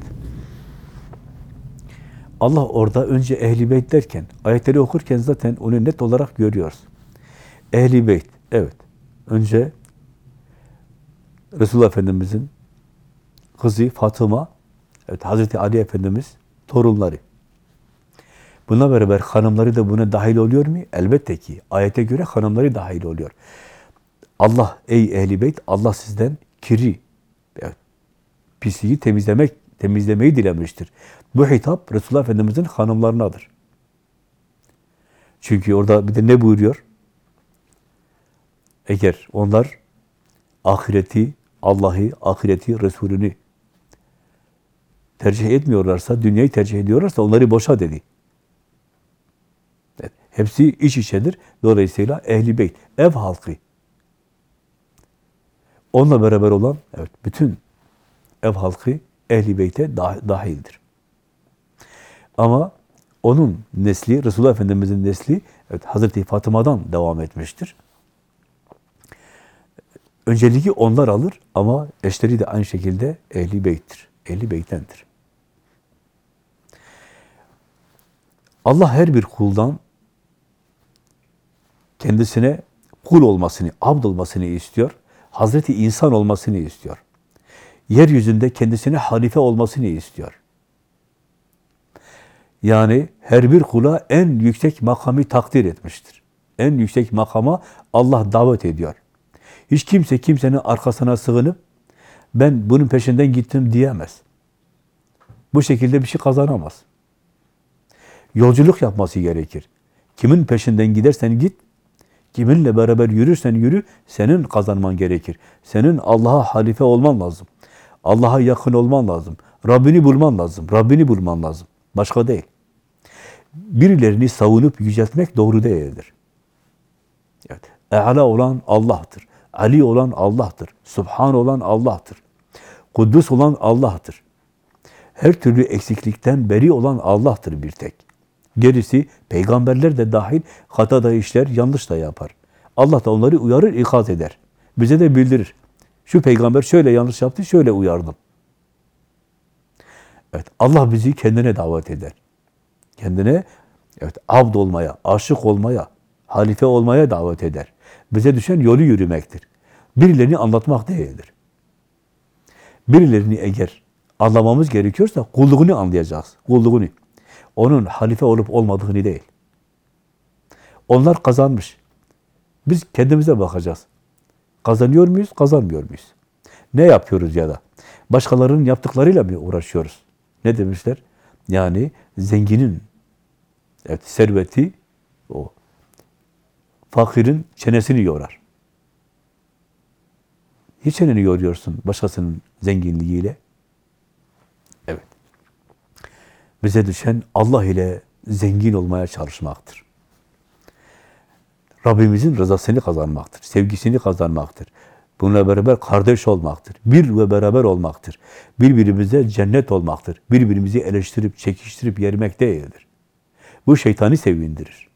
Allah orada önce Ehli Beyt derken, ayetleri okurken zaten onu net olarak görüyoruz. Ehli Beyt, evet. Önce Resulullah Efendimiz'in kızı Fatıma, evet Hazreti Ali Efendimiz torunları. Buna beraber hanımları da buna dahil oluyor mu? Elbette ki. Ayete göre hanımları dahil oluyor. Allah, ey ehli beyt, Allah sizden kiri, evet, pisliği temizlemek, temizlemeyi dilemiştir. Bu hitap Resulullah Efendimiz'in hanımlarınadır. Çünkü orada bir de ne buyuruyor? Eğer onlar ahireti, Allah'ı, ahireti, Resulünü tercih etmiyorlarsa, dünyayı tercih ediyorlarsa onları boşa dedi. Hepsi iç içedir. Dolayısıyla ehli beyt, ev halkı. Onunla beraber olan evet bütün ev halkı ehli beyte dah- dahildir. Ama onun nesli, Resulullah Efendimiz'in nesli evet, Hazreti Fatıma'dan devam etmiştir. Önceliği onlar alır ama eşleri de aynı şekilde ehli beyttir. Ehli beytendir. Allah her bir kuldan kendisine kul olmasını, abd olmasını istiyor. Hazreti insan olmasını istiyor. Yeryüzünde kendisine halife olmasını istiyor. Yani her bir kula en yüksek makamı takdir etmiştir. En yüksek makama Allah davet ediyor. Hiç kimse kimsenin arkasına sığınıp ben bunun peşinden gittim diyemez. Bu şekilde bir şey kazanamaz. Yolculuk yapması gerekir. Kimin peşinden gidersen git, kiminle beraber yürürsen yürü, senin kazanman gerekir. Senin Allah'a halife olman lazım. Allah'a yakın olman lazım. Rabbini bulman lazım. Rabbini bulman lazım. Başka değil. Birilerini savunup yüceltmek doğru değildir. Evet. E'la olan Allah'tır. Ali olan Allah'tır. Subhan olan Allah'tır. Kuddus olan Allah'tır. Her türlü eksiklikten beri olan Allah'tır bir tek. Gerisi peygamberler de dahil hata da işler, yanlış da yapar. Allah da onları uyarır, ikaz eder. Bize de bildirir. Şu peygamber şöyle yanlış yaptı, şöyle uyardım. Evet, Allah bizi kendine davet eder. Kendine evet abd olmaya, aşık olmaya, halife olmaya davet eder. Bize düşen yolu yürümektir. Birilerini anlatmak değildir. Birilerini eğer anlamamız gerekiyorsa kulluğunu anlayacağız. Kulluğunu. Onun halife olup olmadığını değil. Onlar kazanmış. Biz kendimize bakacağız. Kazanıyor muyuz, kazanmıyor muyuz? Ne yapıyoruz ya da? Başkalarının yaptıklarıyla mı uğraşıyoruz? Ne demişler? Yani zenginin evet, serveti o fakirin çenesini yorar. Hiç çeneni yoruyorsun başkasının zenginliğiyle. Evet. Bize düşen Allah ile zengin olmaya çalışmaktır. Rabbimizin rızasını kazanmaktır, sevgisini kazanmaktır. Bununla beraber kardeş olmaktır, bir ve beraber olmaktır. Birbirimize cennet olmaktır. Birbirimizi eleştirip, çekiştirip yermek değildir. Bu şeytani sevindirir.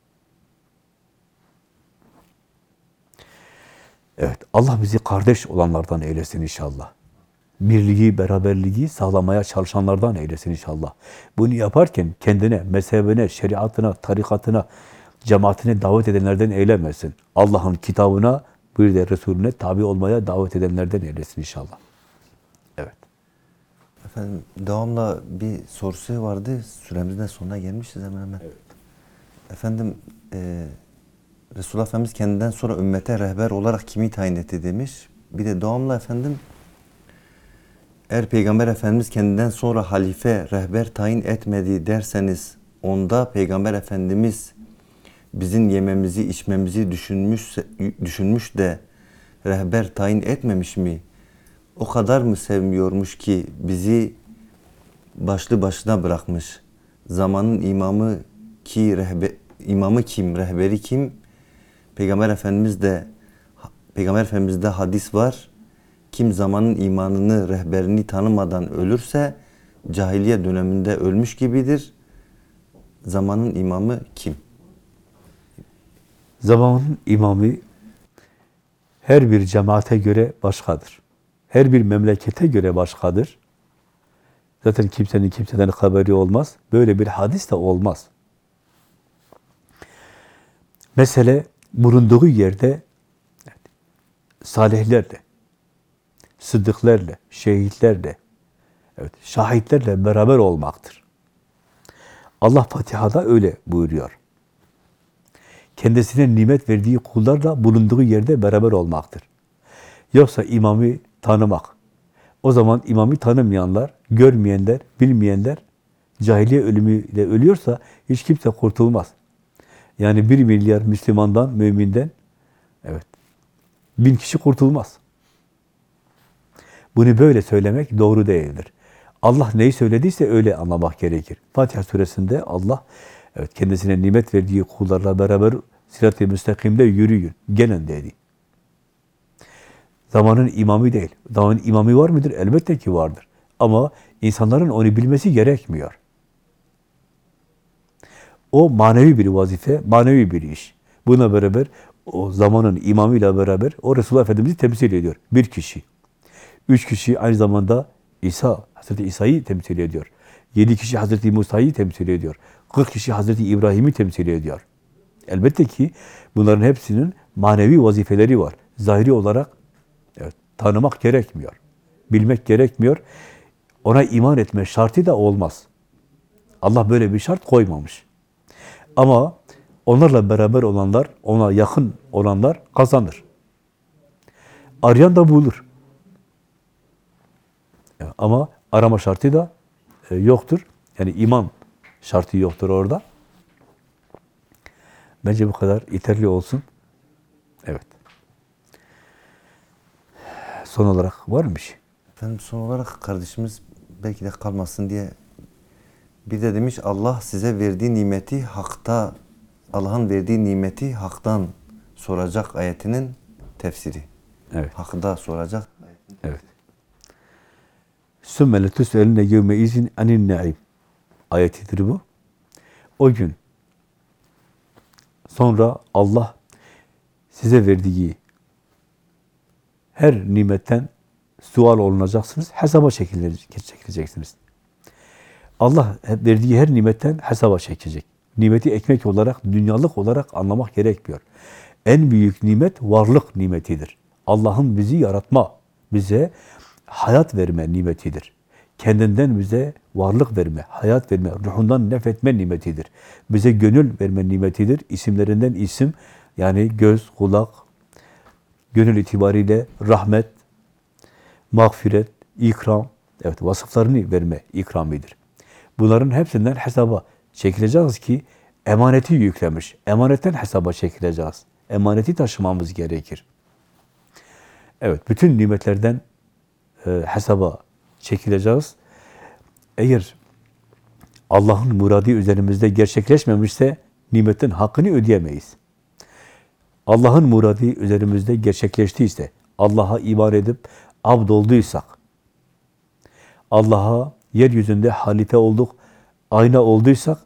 Evet, Allah bizi kardeş olanlardan eylesin inşallah. Birliği, beraberliği sağlamaya çalışanlardan eylesin inşallah. Bunu yaparken kendine, mezhebine, şeriatına, tarikatına, cemaatine davet edenlerden eylemesin. Allah'ın kitabına, bir de Resulüne tabi olmaya davet edenlerden eylesin inşallah. Evet. Efendim devamla bir sorusu vardı. Süremizin sonuna gelmişiz hemen hemen. Efendim e, Resulullah Efendimiz kendinden sonra ümmete rehber olarak kimi tayin etti demiş. Bir de devamla efendim eğer Peygamber Efendimiz kendinden sonra halife, rehber tayin etmedi derseniz onda Peygamber Efendimiz bizim yememizi, içmemizi düşünmüş, düşünmüş de rehber tayin etmemiş mi? O kadar mı sevmiyormuş ki bizi başlı başına bırakmış? Zamanın imamı ki rehbe, imamı kim, rehberi kim? Peygamber Efendimiz de Peygamber Efendimiz'de hadis var. Kim zamanın imanını, rehberini tanımadan ölürse cahiliye döneminde ölmüş gibidir. Zamanın imamı kim? Zamanın imamı her bir cemaate göre başkadır. Her bir memlekete göre başkadır. Zaten kimsenin kimseden haberi olmaz. Böyle bir hadis de olmaz. Mesele bulunduğu yerde salihlerle, sıddıklarla, şehitlerle, evet, şahitlerle beraber olmaktır. Allah Fatiha'da öyle buyuruyor. Kendisine nimet verdiği kullarla bulunduğu yerde beraber olmaktır. Yoksa imamı tanımak. O zaman imamı tanımayanlar, görmeyenler, bilmeyenler cahiliye ölümüyle ölüyorsa hiç kimse kurtulmaz. Yani bir milyar Müslümandan, müminden evet bin kişi kurtulmaz. Bunu böyle söylemek doğru değildir. Allah neyi söylediyse öyle anlamak gerekir. Fatiha suresinde Allah Evet, kendisine nimet verdiği kullarla beraber sirat-i müstakimde yürüyün. Gelin dedi. Zamanın imamı değil. Zamanın imamı var mıdır? Elbette ki vardır. Ama insanların onu bilmesi gerekmiyor. O manevi bir vazife, manevi bir iş. Buna beraber o zamanın imamıyla beraber o Resulullah Efendimiz'i temsil ediyor. Bir kişi. Üç kişi aynı zamanda İsa, Hazreti İsa'yı temsil ediyor. Yedi kişi Hazreti Musa'yı temsil ediyor. Kırk kişi Hazreti İbrahim'i temsil ediyor. Elbette ki bunların hepsinin manevi vazifeleri var. Zahiri olarak evet, tanımak gerekmiyor. Bilmek gerekmiyor. Ona iman etme şartı da olmaz. Allah böyle bir şart koymamış. Ama onlarla beraber olanlar, ona yakın olanlar kazanır. Arayan da bulur. Ama arama şartı da e, yoktur. Yani iman şartı yoktur orada. Bence bu kadar yeterli olsun. Evet. Son olarak var mı bir şey? Efendim son olarak kardeşimiz belki de kalmasın diye bir de demiş Allah size verdiği nimeti hakta Allah'ın verdiği nimeti haktan soracak ayetinin tefsiri. Evet. Hakda soracak. Evet. Sümme letüs'eline yevme izin anin naim. Ayetidir bu. O gün sonra Allah size verdiği her nimetten sual olunacaksınız, hesaba çekilecek- çekileceksiniz. Allah verdiği her nimetten hesaba çekecek. Nimeti ekmek olarak, dünyalık olarak anlamak gerekmiyor. En büyük nimet varlık nimetidir. Allah'ın bizi yaratma, bize hayat verme nimetidir. Kendinden bize varlık verme, hayat verme, ruhundan nefretme nimetidir. Bize gönül verme nimetidir. İsimlerinden isim, yani göz, kulak, gönül itibariyle rahmet, mağfiret, ikram, evet vasıflarını verme ikramidir. Bunların hepsinden hesaba çekileceğiz ki emaneti yüklemiş. Emanetten hesaba çekileceğiz. Emaneti taşımamız gerekir. Evet, bütün nimetlerden e, hesaba çekileceğiz. Eğer Allah'ın muradı üzerimizde gerçekleşmemişse nimetin hakkını ödeyemeyiz. Allah'ın muradı üzerimizde gerçekleştiyse, Allah'a iman edip abd olduysak, Allah'a yeryüzünde halife olduk, ayna olduysak,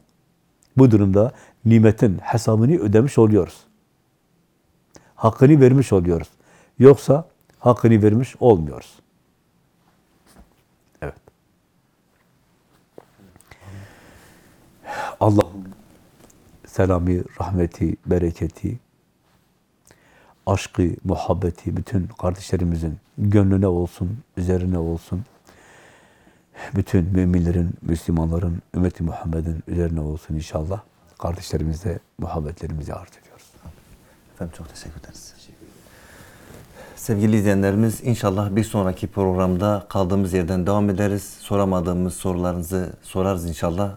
bu durumda nimetin hesabını ödemiş oluyoruz. Hakkını vermiş oluyoruz. Yoksa hakkını vermiş olmuyoruz. Evet. Allah'ın selamı, rahmeti, bereketi, aşkı, muhabbeti bütün kardeşlerimizin gönlüne olsun, üzerine olsun. Bütün müminlerin, Müslümanların, ümmeti Muhammed'in üzerine olsun inşallah. Kardeşlerimize muhabbetlerimizi arz ediyoruz. Efendim çok teşekkür ederiz. Sevgili izleyenlerimiz inşallah bir sonraki programda kaldığımız yerden devam ederiz. Soramadığımız sorularınızı sorarız inşallah.